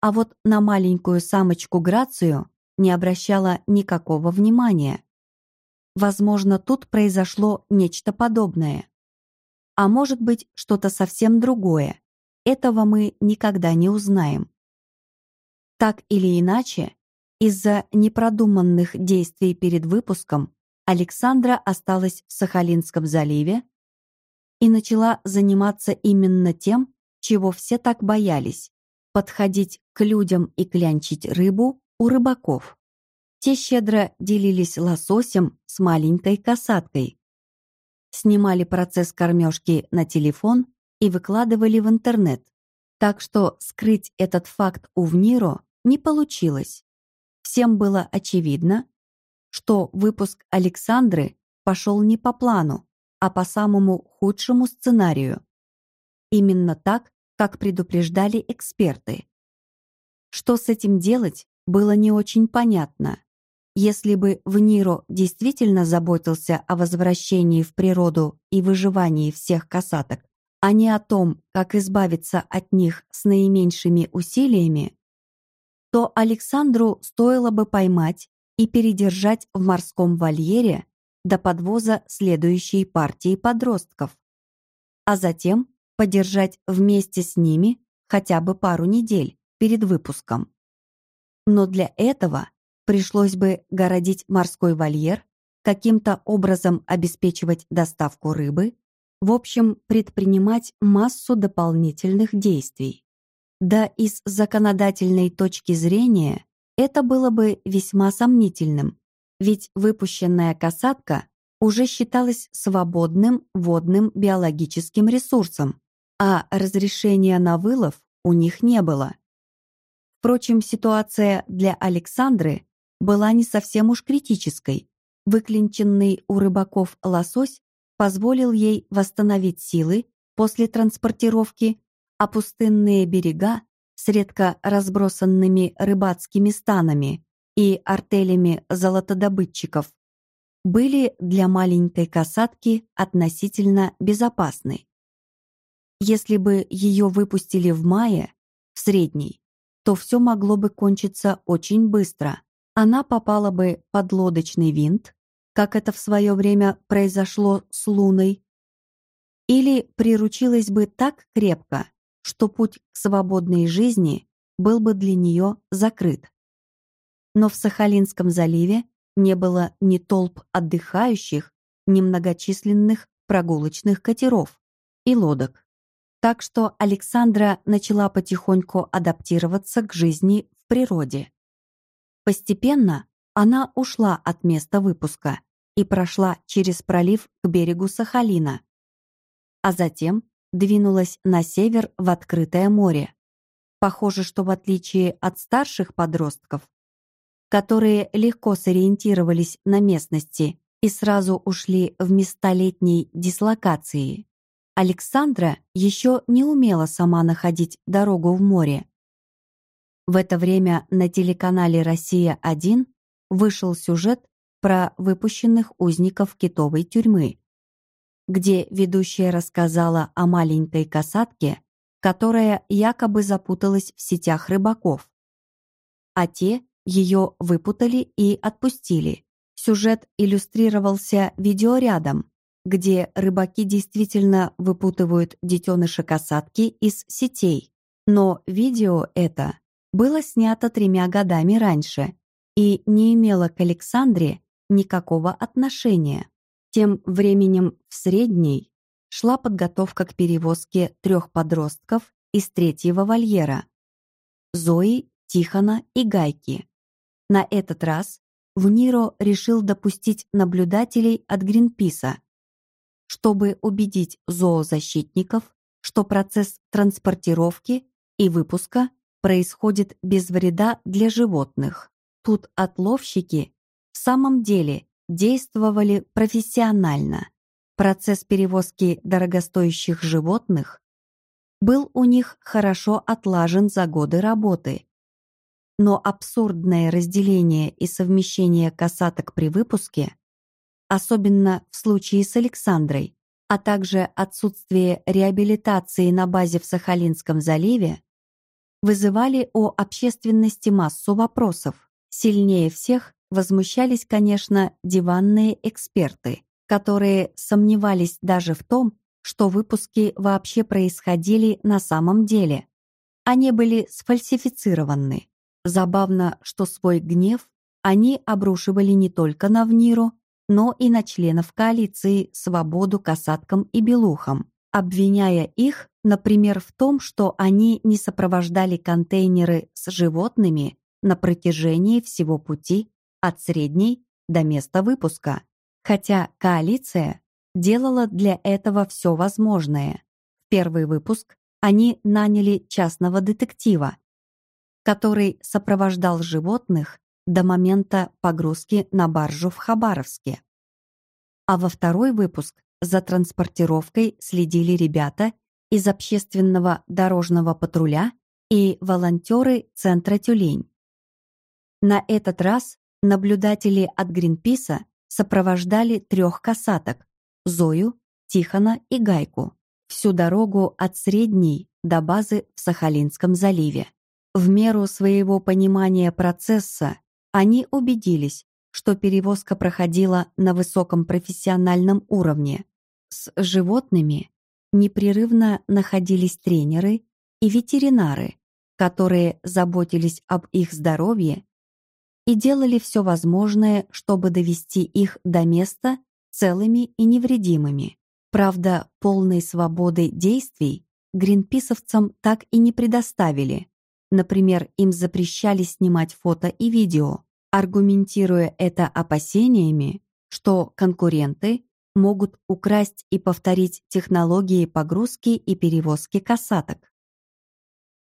а вот на маленькую самочку Грацию не обращала никакого внимания. Возможно, тут произошло нечто подобное. А может быть, что-то совсем другое. Этого мы никогда не узнаем. Так или иначе, из-за непродуманных действий перед выпуском Александра осталась в Сахалинском заливе и начала заниматься именно тем, чего все так боялись – подходить к людям и клянчить рыбу у рыбаков. Те щедро делились лососем с маленькой касаткой, снимали процесс кормежки на телефон и выкладывали в интернет. Так что скрыть этот факт у Вниро не получилось. Всем было очевидно, что выпуск Александры пошел не по плану, а по самому худшему сценарию. Именно так, как предупреждали эксперты. Что с этим делать, было не очень понятно. Если бы Вниро действительно заботился о возвращении в природу и выживании всех касаток, а не о том, как избавиться от них с наименьшими усилиями, то Александру стоило бы поймать и передержать в морском вольере до подвоза следующей партии подростков, а затем подержать вместе с ними хотя бы пару недель перед выпуском. Но для этого пришлось бы городить морской вольер, каким-то образом обеспечивать доставку рыбы, в общем, предпринимать массу дополнительных действий. Да и с законодательной точки зрения это было бы весьма сомнительным, ведь выпущенная касатка уже считалась свободным водным биологическим ресурсом, а разрешения на вылов у них не было. Впрочем, ситуация для Александры была не совсем уж критической. Выклинченный у рыбаков лосось позволил ей восстановить силы после транспортировки, а пустынные берега с редко разбросанными рыбацкими станами и артелями золотодобытчиков были для маленькой касатки относительно безопасны. Если бы ее выпустили в мае, в средней, то все могло бы кончиться очень быстро она попала бы под лодочный винт, как это в свое время произошло с Луной, или приручилась бы так крепко, что путь к свободной жизни был бы для нее закрыт. Но в Сахалинском заливе не было ни толп отдыхающих, ни многочисленных прогулочных катеров и лодок. Так что Александра начала потихоньку адаптироваться к жизни в природе. Постепенно она ушла от места выпуска и прошла через пролив к берегу Сахалина, а затем двинулась на север в открытое море. Похоже, что в отличие от старших подростков, которые легко сориентировались на местности и сразу ушли в места летней дислокации, Александра еще не умела сама находить дорогу в море в это время на телеканале «Россия-1» вышел сюжет про выпущенных узников китовой тюрьмы, где ведущая рассказала о маленькой касатке, которая якобы запуталась в сетях рыбаков. А те ее выпутали и отпустили. Сюжет иллюстрировался видеорядом, где рыбаки действительно выпутывают детеныша касатки из сетей. Но видео это было снято тремя годами раньше и не имело к Александре никакого отношения. Тем временем в средней шла подготовка к перевозке трех подростков из третьего вольера. Зои, Тихона и Гайки. На этот раз в Ниро решил допустить наблюдателей от Гринписа, чтобы убедить зоозащитников, что процесс транспортировки и выпуска происходит без вреда для животных. Тут отловщики в самом деле действовали профессионально. Процесс перевозки дорогостоящих животных был у них хорошо отлажен за годы работы. Но абсурдное разделение и совмещение касаток при выпуске, особенно в случае с Александрой, а также отсутствие реабилитации на базе в Сахалинском заливе, вызывали у общественности массу вопросов. Сильнее всех возмущались, конечно, диванные эксперты, которые сомневались даже в том, что выпуски вообще происходили на самом деле. Они были сфальсифицированы. Забавно, что свой гнев они обрушивали не только на Вниру, но и на членов коалиции «Свободу касаткам и белухам», обвиняя их, например, в том, что они не сопровождали контейнеры с животными на протяжении всего пути от средней до места выпуска, хотя коалиция делала для этого все возможное. В первый выпуск они наняли частного детектива, который сопровождал животных до момента погрузки на баржу в Хабаровске. А во второй выпуск за транспортировкой следили ребята из общественного дорожного патруля и волонтеры Центра «Тюлень». На этот раз наблюдатели от Гринписа сопровождали трех касаток – Зою, Тихона и Гайку – всю дорогу от Средней до базы в Сахалинском заливе. В меру своего понимания процесса они убедились, что перевозка проходила на высоком профессиональном уровне. С животными непрерывно находились тренеры и ветеринары, которые заботились об их здоровье и делали все возможное, чтобы довести их до места целыми и невредимыми. Правда, полной свободы действий гринписовцам так и не предоставили. Например, им запрещали снимать фото и видео, аргументируя это опасениями, что конкуренты могут украсть и повторить технологии погрузки и перевозки касаток.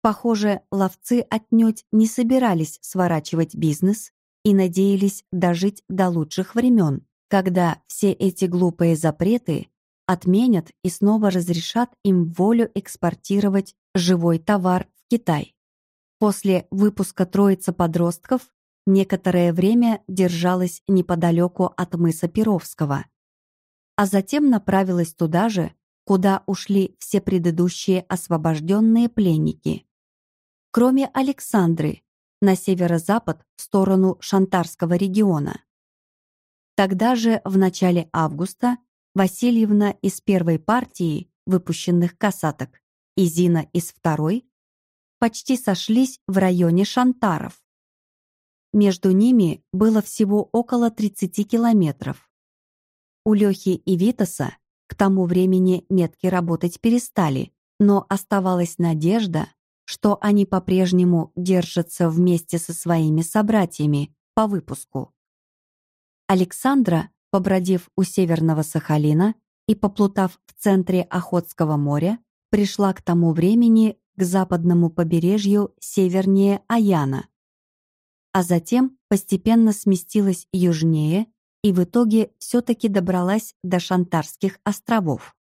Похоже, ловцы отнюдь не собирались сворачивать бизнес и надеялись дожить до лучших времен, когда все эти глупые запреты отменят и снова разрешат им волю экспортировать живой товар в Китай. После выпуска троицы подростков некоторое время держалась неподалеку от мыса Перовского, а затем направилась туда же, куда ушли все предыдущие освобожденные пленники. Кроме Александры, на северо-запад в сторону Шантарского региона. Тогда же, в начале августа, Васильевна из первой партии выпущенных касаток и Зина из второй почти сошлись в районе Шантаров. Между ними было всего около 30 километров. У Лёхи и Витаса к тому времени метки работать перестали, но оставалась надежда, что они по-прежнему держатся вместе со своими собратьями по выпуску. Александра, побродив у Северного Сахалина и поплутав в центре Охотского моря, пришла к тому времени к западному побережью севернее Аяна, а затем постепенно сместилась южнее и в итоге все-таки добралась до Шантарских островов.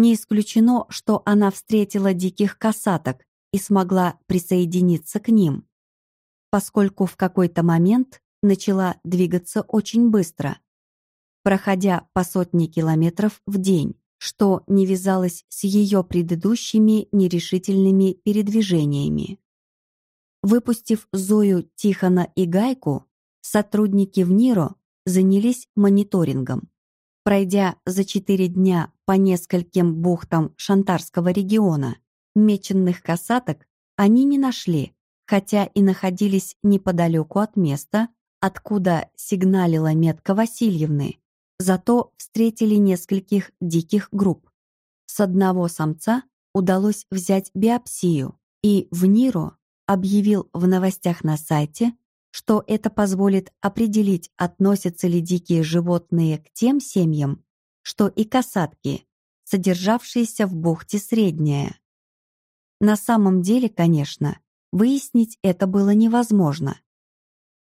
Не исключено, что она встретила диких касаток и смогла присоединиться к ним, поскольку в какой-то момент начала двигаться очень быстро, проходя по сотне километров в день, что не вязалось с ее предыдущими нерешительными передвижениями. Выпустив Зою, Тихона и Гайку, сотрудники в НИРО занялись мониторингом. Пройдя за четыре дня по нескольким бухтам Шантарского региона, меченных касаток они не нашли, хотя и находились неподалеку от места, откуда сигналила метка Васильевны. Зато встретили нескольких диких групп. С одного самца удалось взять биопсию, и в Ниро объявил в новостях на сайте, что это позволит определить, относятся ли дикие животные к тем семьям, что и касатки, содержавшиеся в бухте Средняя. На самом деле, конечно, выяснить это было невозможно.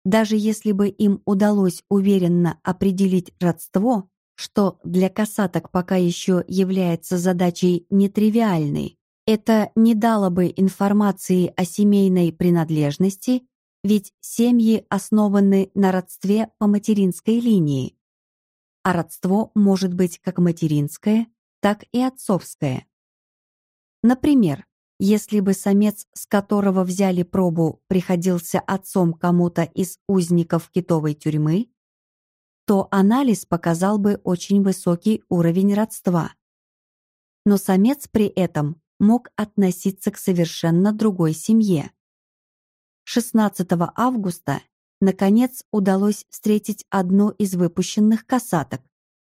Даже если бы им удалось уверенно определить родство, что для касаток пока еще является задачей нетривиальной, это не дало бы информации о семейной принадлежности, ведь семьи основаны на родстве по материнской линии. А родство может быть как материнское, так и отцовское. Например, если бы самец, с которого взяли пробу, приходился отцом кому-то из узников китовой тюрьмы, то анализ показал бы очень высокий уровень родства. Но самец при этом мог относиться к совершенно другой семье. 16 августа, наконец, удалось встретить одну из выпущенных касаток,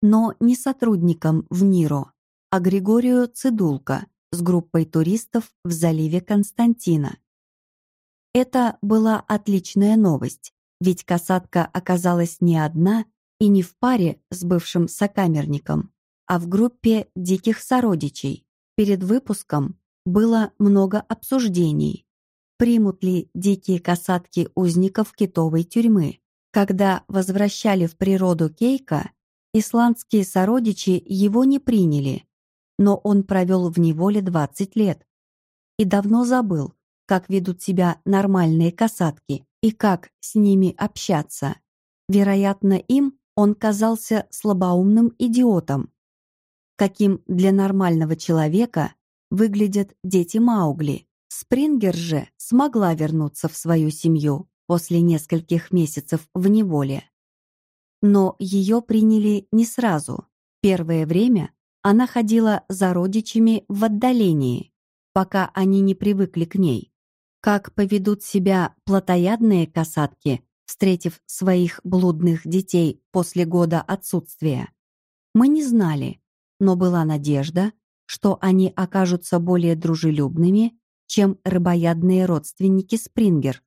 но не сотрудникам в НИРО, а Григорию Цидулко с группой туристов в заливе Константина. Это была отличная новость, ведь касатка оказалась не одна и не в паре с бывшим сокамерником, а в группе диких сородичей. Перед выпуском было много обсуждений. Примут ли дикие касатки узников китовой тюрьмы? Когда возвращали в природу Кейка, исландские сородичи его не приняли, но он провел в неволе 20 лет и давно забыл, как ведут себя нормальные касатки и как с ними общаться. Вероятно, им он казался слабоумным идиотом, каким для нормального человека выглядят дети Маугли. Спрингер же смогла вернуться в свою семью после нескольких месяцев в неволе. Но ее приняли не сразу. Первое время она ходила за родичами в отдалении, пока они не привыкли к ней. Как поведут себя плотоядные касатки, встретив своих блудных детей после года отсутствия, мы не знали, но была надежда, что они окажутся более дружелюбными, чем рыбоядные родственники Спрингер,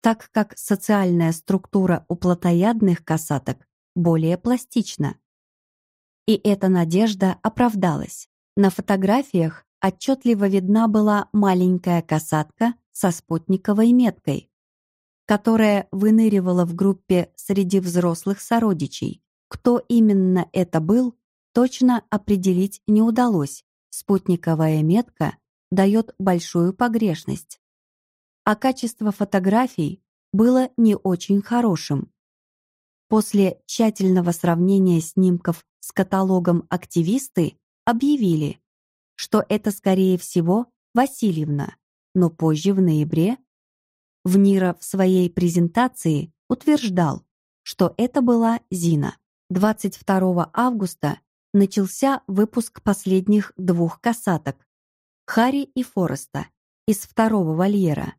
так как социальная структура у плотоядных касаток более пластична. И эта надежда оправдалась. На фотографиях отчетливо видна была маленькая касатка со спутниковой меткой, которая выныривала в группе среди взрослых сородичей. Кто именно это был, точно определить не удалось. Спутниковая метка дает большую погрешность. А качество фотографий было не очень хорошим. После тщательного сравнения снимков с каталогом активисты объявили, что это, скорее всего, Васильевна, но позже, в ноябре, Внира в своей презентации утверждал, что это была Зина. 22 августа начался выпуск последних двух касаток Хари и Фореста из второго вольера.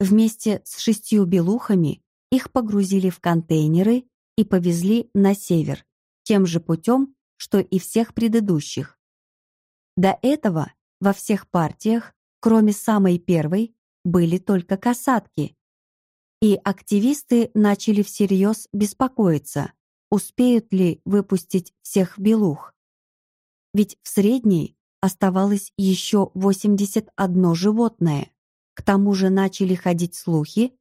Вместе с шестью белухами их погрузили в контейнеры и повезли на север, тем же путем, что и всех предыдущих. До этого во всех партиях, кроме самой первой, были только касатки. И активисты начали всерьез беспокоиться, успеют ли выпустить всех белух. Ведь в средней оставалось еще 81 животное. К тому же начали ходить слухи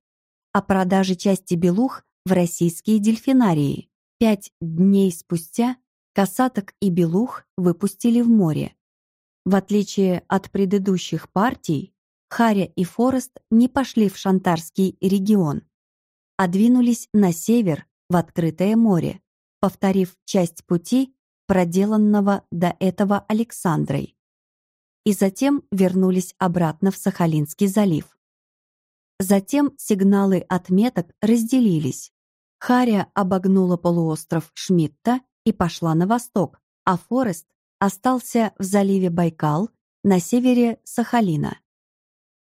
о продаже части белух в российские дельфинарии. Пять дней спустя касаток и белух выпустили в море. В отличие от предыдущих партий, Харя и Форест не пошли в Шантарский регион, а двинулись на север в открытое море повторив часть пути, проделанного до этого Александрой. И затем вернулись обратно в Сахалинский залив. Затем сигналы отметок разделились. Харя обогнула полуостров Шмидта и пошла на восток, а Форест остался в заливе Байкал на севере Сахалина.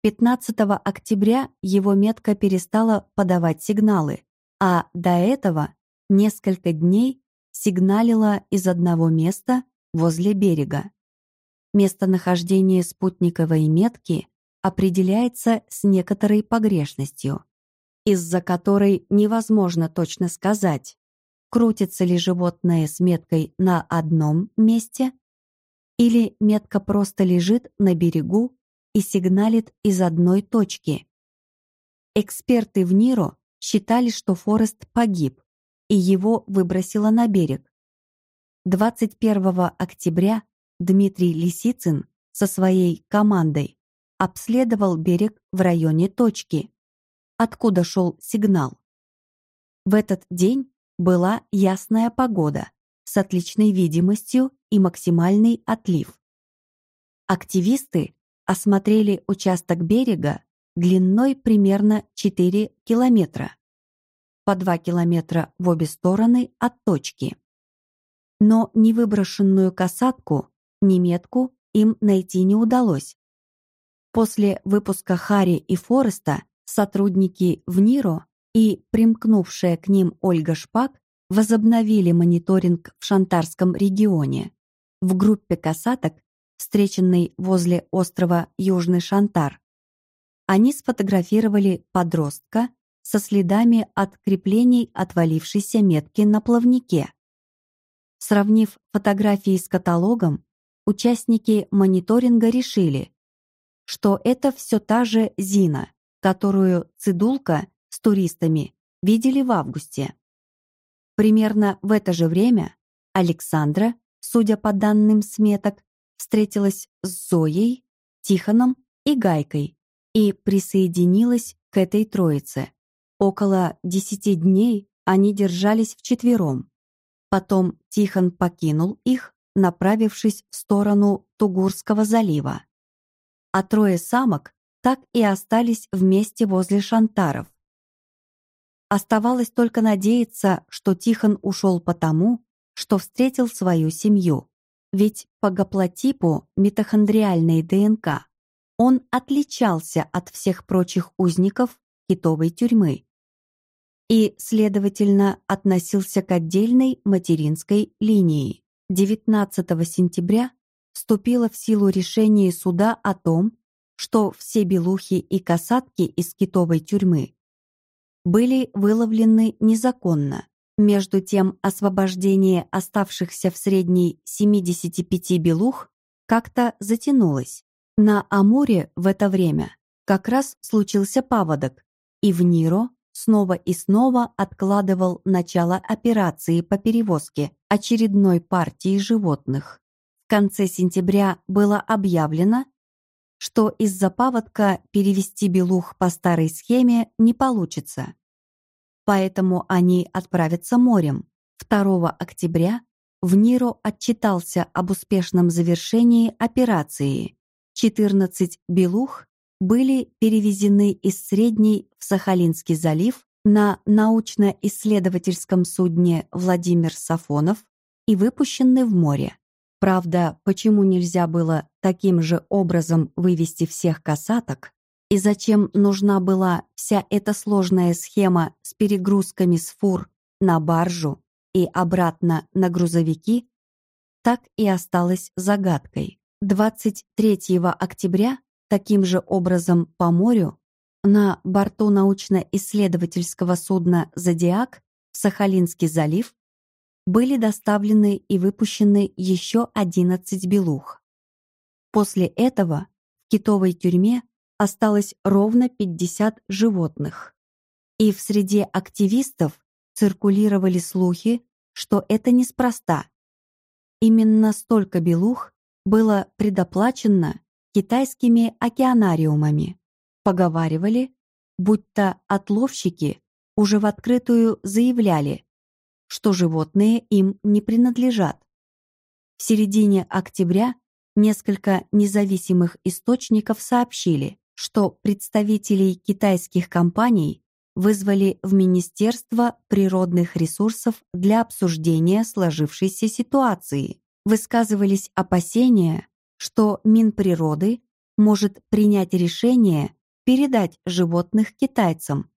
15 октября его метка перестала подавать сигналы, а до этого несколько дней сигналила из одного места возле берега. Местонахождение спутниковой метки определяется с некоторой погрешностью, из-за которой невозможно точно сказать, крутится ли животное с меткой на одном месте или метка просто лежит на берегу и сигналит из одной точки. Эксперты в Ниро считали, что Форест погиб, и его выбросило на берег. 21 октября Дмитрий Лисицын со своей командой обследовал берег в районе точки, откуда шел сигнал. В этот день была ясная погода с отличной видимостью и максимальный отлив. Активисты осмотрели участок берега длиной примерно 4 километра, по 2 километра в обе стороны от точки. Но ни выброшенную касатку, ни метку им найти не удалось. После выпуска Хари и Фореста сотрудники в НИРО и примкнувшая к ним Ольга Шпак возобновили мониторинг в Шантарском регионе. В группе касаток, встреченной возле острова Южный Шантар, они сфотографировали подростка со следами от креплений отвалившейся метки на плавнике. Сравнив фотографии с каталогом, участники мониторинга решили, что это все та же Зина, которую Цидулка с туристами видели в августе. Примерно в это же время Александра, судя по данным сметок, встретилась с Зоей, Тихоном и Гайкой и присоединилась к этой троице. Около десяти дней они держались вчетвером. Потом Тихон покинул их, направившись в сторону Тугурского залива. А трое самок так и остались вместе возле шантаров. Оставалось только надеяться, что Тихон ушел потому, что встретил свою семью. Ведь по гаплотипу митохондриальной ДНК он отличался от всех прочих узников китовой тюрьмы и, следовательно, относился к отдельной материнской линии. 19 сентября вступило в силу решение суда о том, что все белухи и касатки из китовой тюрьмы были выловлены незаконно. Между тем, освобождение оставшихся в средней 75 белух как-то затянулось. На Амуре в это время как раз случился паводок, и в Ниро снова и снова откладывал начало операции по перевозке очередной партии животных. В конце сентября было объявлено, что из-за паводка перевести белух по старой схеме не получится. Поэтому они отправятся морем. 2 октября в Ниро отчитался об успешном завершении операции. 14 белух были перевезены из Средней в Сахалинский залив на научно-исследовательском судне Владимир Сафонов и выпущены в море. Правда, почему нельзя было таким же образом вывести всех касаток, и зачем нужна была вся эта сложная схема с перегрузками с фур на баржу и обратно на грузовики, так и осталось загадкой. 23 октября таким же образом по морю на борту научно-исследовательского судна «Зодиак» в Сахалинский залив были доставлены и выпущены еще 11 белух. После этого в китовой тюрьме осталось ровно 50 животных. И в среде активистов циркулировали слухи, что это неспроста. Именно столько белух было предоплачено китайскими океанариумами. Поговаривали, будто отловщики уже в открытую заявляли, что животные им не принадлежат. В середине октября несколько независимых источников сообщили, что представителей китайских компаний вызвали в Министерство природных ресурсов для обсуждения сложившейся ситуации. Высказывались опасения, что Минприроды может принять решение передать животных китайцам,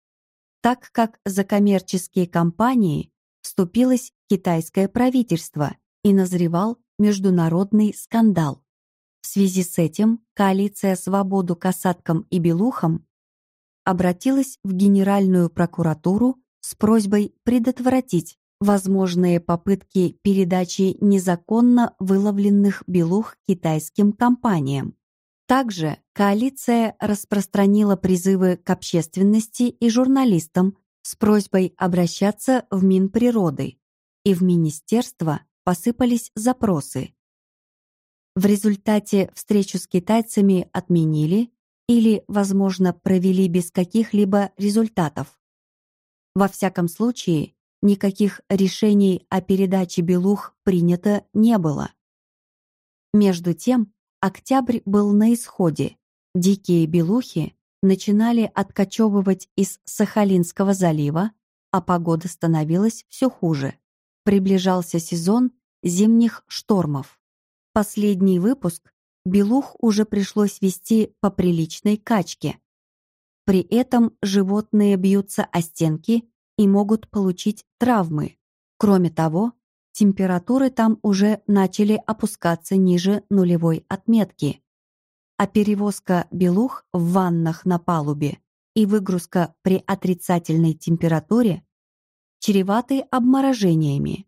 так как за коммерческие компании вступилось китайское правительство и назревал международный скандал. В связи с этим коалиция «Свободу касаткам и белухам» обратилась в Генеральную прокуратуру с просьбой предотвратить возможные попытки передачи незаконно выловленных белух китайским компаниям. Также коалиция распространила призывы к общественности и журналистам с просьбой обращаться в Минприроды, и в министерство посыпались запросы. В результате встречу с китайцами отменили или, возможно, провели без каких-либо результатов. Во всяком случае, никаких решений о передаче белух принято не было. Между тем, октябрь был на исходе. Дикие белухи начинали откачевывать из Сахалинского залива, а погода становилась все хуже. Приближался сезон зимних штормов. Последний выпуск белух уже пришлось вести по приличной качке. При этом животные бьются о стенки и могут получить травмы. Кроме того, температуры там уже начали опускаться ниже нулевой отметки. А перевозка белух в ваннах на палубе и выгрузка при отрицательной температуре чреваты обморожениями.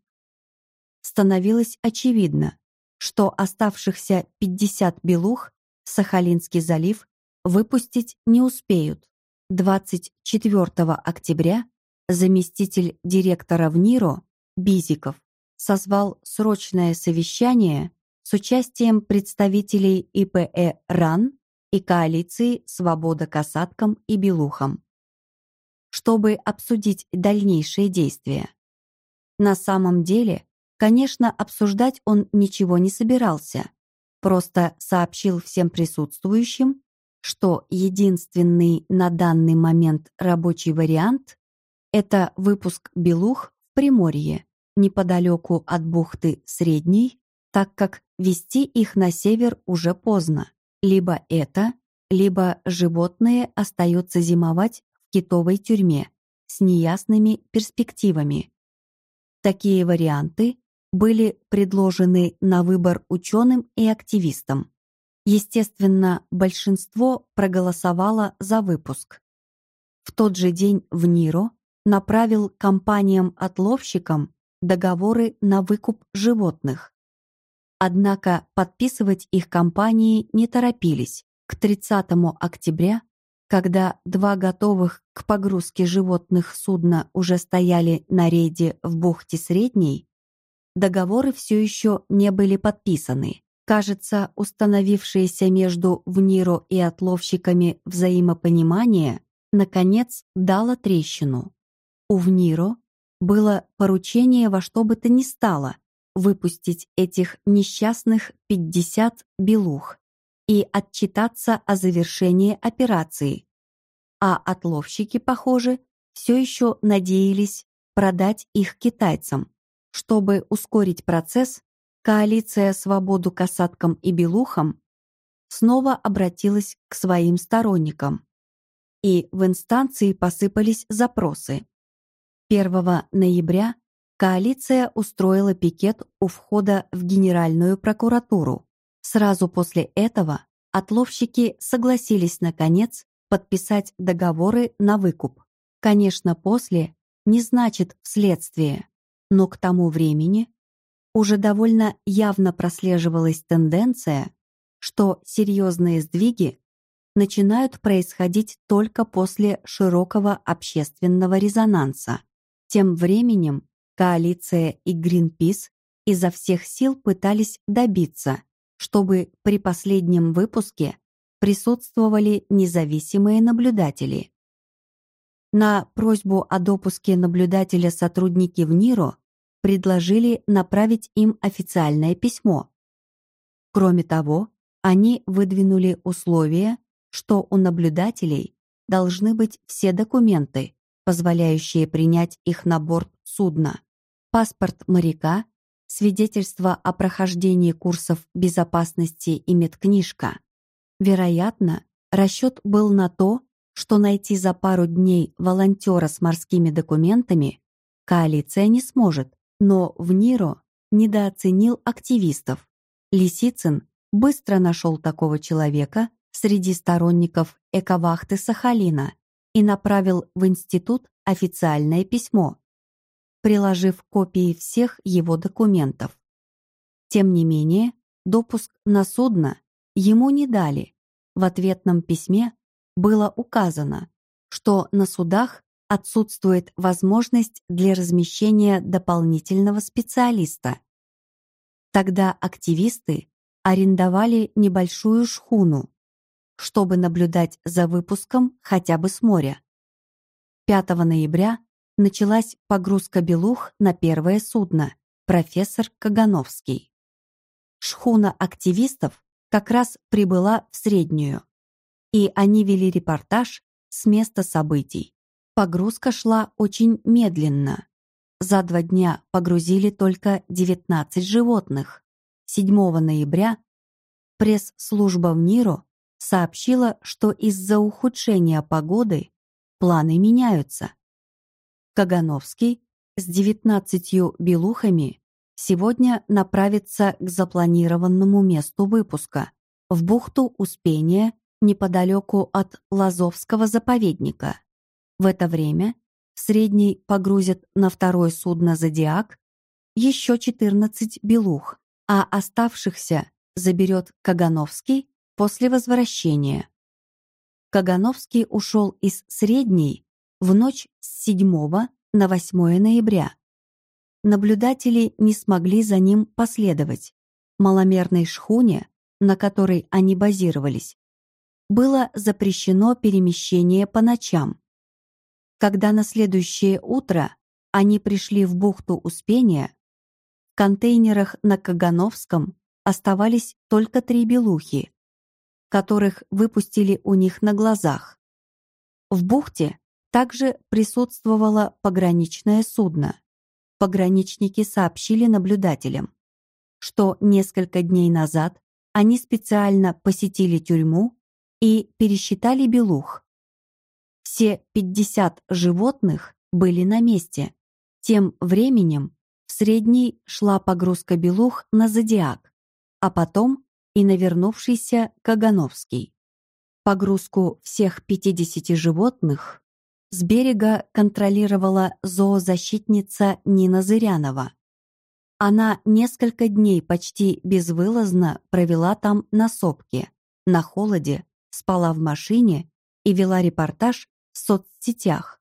Становилось очевидно, что оставшихся 50 белух Сахалинский залив выпустить не успеют. 24 октября заместитель директора в НИРО Бизиков созвал срочное совещание с участием представителей ИПЭ РАН и коалиции «Свобода касаткам и белухам», чтобы обсудить дальнейшие действия. На самом деле, конечно, обсуждать он ничего не собирался, просто сообщил всем присутствующим, что единственный на данный момент рабочий вариант это выпуск белух в Приморье, неподалеку от бухты Средней, так как вести их на север уже поздно. Либо это, либо животные остаются зимовать в китовой тюрьме с неясными перспективами. Такие варианты были предложены на выбор ученым и активистам. Естественно, большинство проголосовало за выпуск. В тот же день в Ниро направил компаниям-отловщикам договоры на выкуп животных. Однако подписывать их компании не торопились. К 30 октября, когда два готовых к погрузке животных судна уже стояли на рейде в бухте Средней, договоры все еще не были подписаны. Кажется, установившееся между ВНИРО и отловщиками взаимопонимание наконец дало трещину. У Вниро было поручение во что бы то ни стало выпустить этих несчастных 50 белух и отчитаться о завершении операции. А отловщики, похоже, все еще надеялись продать их китайцам. Чтобы ускорить процесс, коалиция «Свободу касаткам и белухам» снова обратилась к своим сторонникам. И в инстанции посыпались запросы. 1 ноября коалиция устроила пикет у входа в Генеральную прокуратуру. Сразу после этого отловщики согласились, наконец, подписать договоры на выкуп. Конечно, после не значит вследствие, но к тому времени уже довольно явно прослеживалась тенденция, что серьезные сдвиги начинают происходить только после широкого общественного резонанса. Тем временем коалиция и Гринпис изо всех сил пытались добиться, чтобы при последнем выпуске присутствовали независимые наблюдатели. На просьбу о допуске наблюдателя сотрудники в НИРО предложили направить им официальное письмо. Кроме того, они выдвинули условие, что у наблюдателей должны быть все документы, позволяющие принять их на борт судна, паспорт моряка, свидетельство о прохождении курсов безопасности и медкнижка. Вероятно, расчет был на то, что найти за пару дней волонтера с морскими документами коалиция не сможет, но в НИРО недооценил активистов. Лисицын быстро нашел такого человека среди сторонников эковахты Сахалина и направил в институт официальное письмо, приложив копии всех его документов. Тем не менее, допуск на судно ему не дали. В ответном письме было указано, что на судах отсутствует возможность для размещения дополнительного специалиста. Тогда активисты арендовали небольшую шхуну, чтобы наблюдать за выпуском хотя бы с моря. 5 ноября началась погрузка белух на первое судно «Профессор Кагановский». Шхуна активистов как раз прибыла в Среднюю, и они вели репортаж с места событий. Pogрузка шла очень медленно. За два дня погрузили только 19 животных. 7 ноября пресс-служба в НИРО сообщила, что из-за ухудшения погоды планы меняются. Кагановский с 19 белухами сегодня направится к запланированному месту выпуска в бухту Успения неподалеку от Лазовского заповедника. В это время в Средней погрузят на второе судно «Зодиак» еще 14 белух, а оставшихся заберет Кагановский после возвращения. Кагановский ушел из Средней в ночь с 7 на 8 ноября. Наблюдатели не смогли за ним последовать. Маломерной шхуне, на которой они базировались, было запрещено перемещение по ночам. Когда на следующее утро они пришли в бухту Успения, в контейнерах на Кагановском оставались только три белухи, которых выпустили у них на глазах. В бухте также присутствовало пограничное судно. Пограничники сообщили наблюдателям, что несколько дней назад они специально посетили тюрьму и пересчитали белух. Все 50 животных были на месте. Тем временем в средней шла погрузка белух на Зодиак, а потом и на вернувшийся Кагановский. Погрузку всех 50 животных с берега контролировала зоозащитница Нина Зырянова. Она несколько дней почти безвылазно провела там на сопке, на холоде, спала в машине и вела репортаж в соцсетях,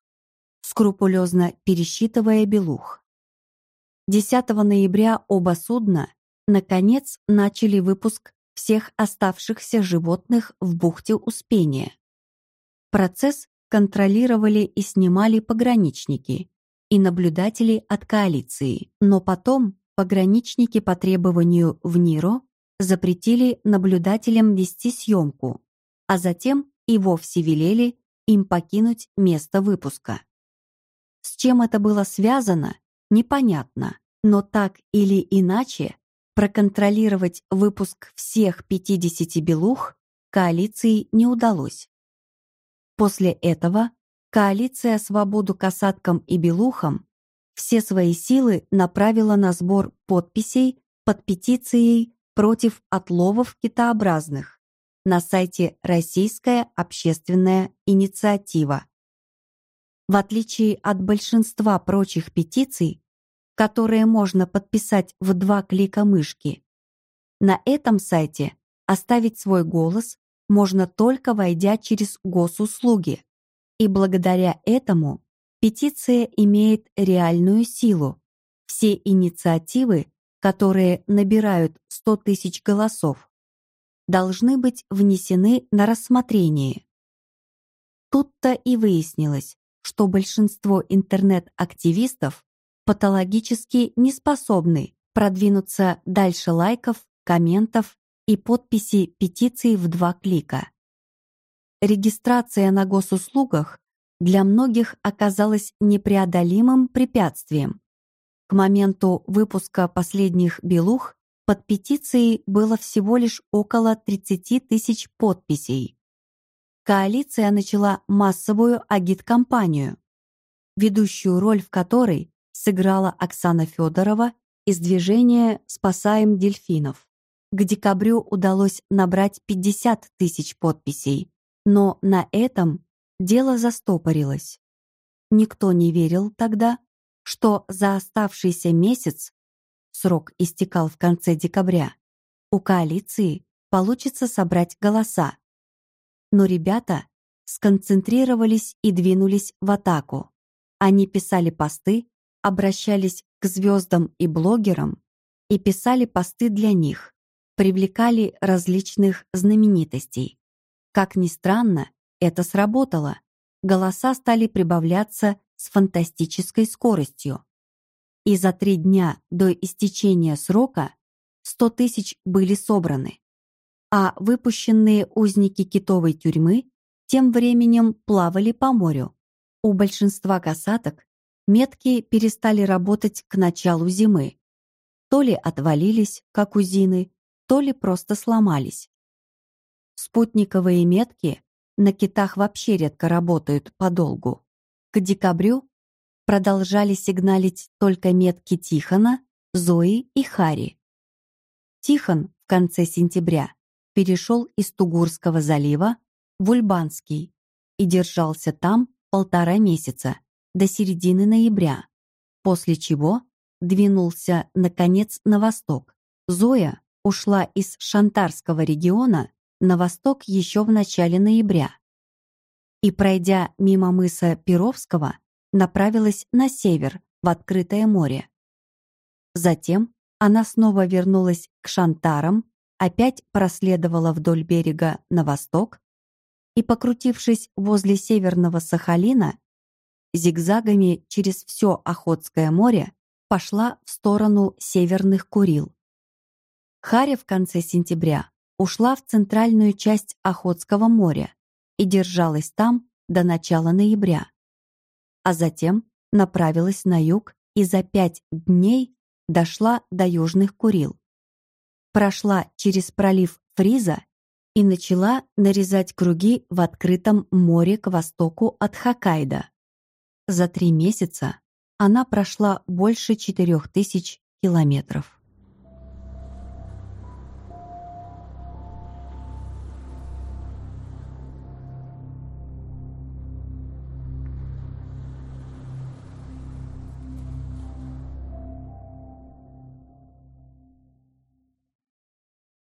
скрупулезно пересчитывая белух. 10 ноября оба судна, наконец, начали выпуск всех оставшихся животных в бухте Успения. Процесс контролировали и снимали пограничники и наблюдатели от коалиции, но потом пограничники по требованию в НИРО запретили наблюдателям вести съемку, а затем и вовсе велели им покинуть место выпуска. С чем это было связано, непонятно, но так или иначе проконтролировать выпуск всех 50 белух коалиции не удалось. После этого коалиция «Свободу касаткам и белухам» все свои силы направила на сбор подписей под петицией против отловов китообразных на сайте «Российская общественная инициатива». В отличие от большинства прочих петиций, которые можно подписать в два клика мышки, на этом сайте оставить свой голос можно только войдя через госуслуги, и благодаря этому петиция имеет реальную силу. Все инициативы, которые набирают 100 тысяч голосов, должны быть внесены на рассмотрение. Тут-то и выяснилось, что большинство интернет-активистов патологически не способны продвинуться дальше лайков, комментов и подписи петиции в два клика. Регистрация на госуслугах для многих оказалась непреодолимым препятствием. К моменту выпуска последних белух под петицией было всего лишь около 30 тысяч подписей. Коалиция начала массовую агит-кампанию, ведущую роль в которой сыграла Оксана Федорова из движения «Спасаем дельфинов». К декабрю удалось набрать 50 тысяч подписей, но на этом дело застопорилось. Никто не верил тогда, что за оставшийся месяц, срок истекал в конце декабря, у коалиции получится собрать голоса. Но ребята сконцентрировались и двинулись в атаку. Они писали посты, обращались к звездам и блогерам и писали посты для них, привлекали различных знаменитостей. Как ни странно, это сработало. Голоса стали прибавляться с фантастической скоростью. И за три дня до истечения срока 100 тысяч были собраны. А выпущенные узники китовой тюрьмы тем временем плавали по морю. У большинства касаток метки перестали работать к началу зимы. То ли отвалились, как узины, то ли просто сломались. Спутниковые метки на китах вообще редко работают подолгу. К декабрю продолжали сигналить только метки Тихона, Зои и Хари. Тихон в конце сентября перешел из Тугурского залива в Ульбанский и держался там полтора месяца, до середины ноября, после чего двинулся, наконец, на восток. Зоя ушла из Шантарского региона на восток еще в начале ноября и, пройдя мимо мыса Перовского, направилась на север, в открытое море. Затем она снова вернулась к Шантарам, опять проследовала вдоль берега на восток и, покрутившись возле северного Сахалина, зигзагами через все Охотское море пошла в сторону северных Курил. Харя в конце сентября ушла в центральную часть Охотского моря и держалась там до начала ноября, а затем направилась на юг и за пять дней дошла до Южных Курил. Прошла через пролив Фриза и начала нарезать круги в открытом море к востоку от Хоккайдо. За три месяца она прошла больше четырех тысяч километров.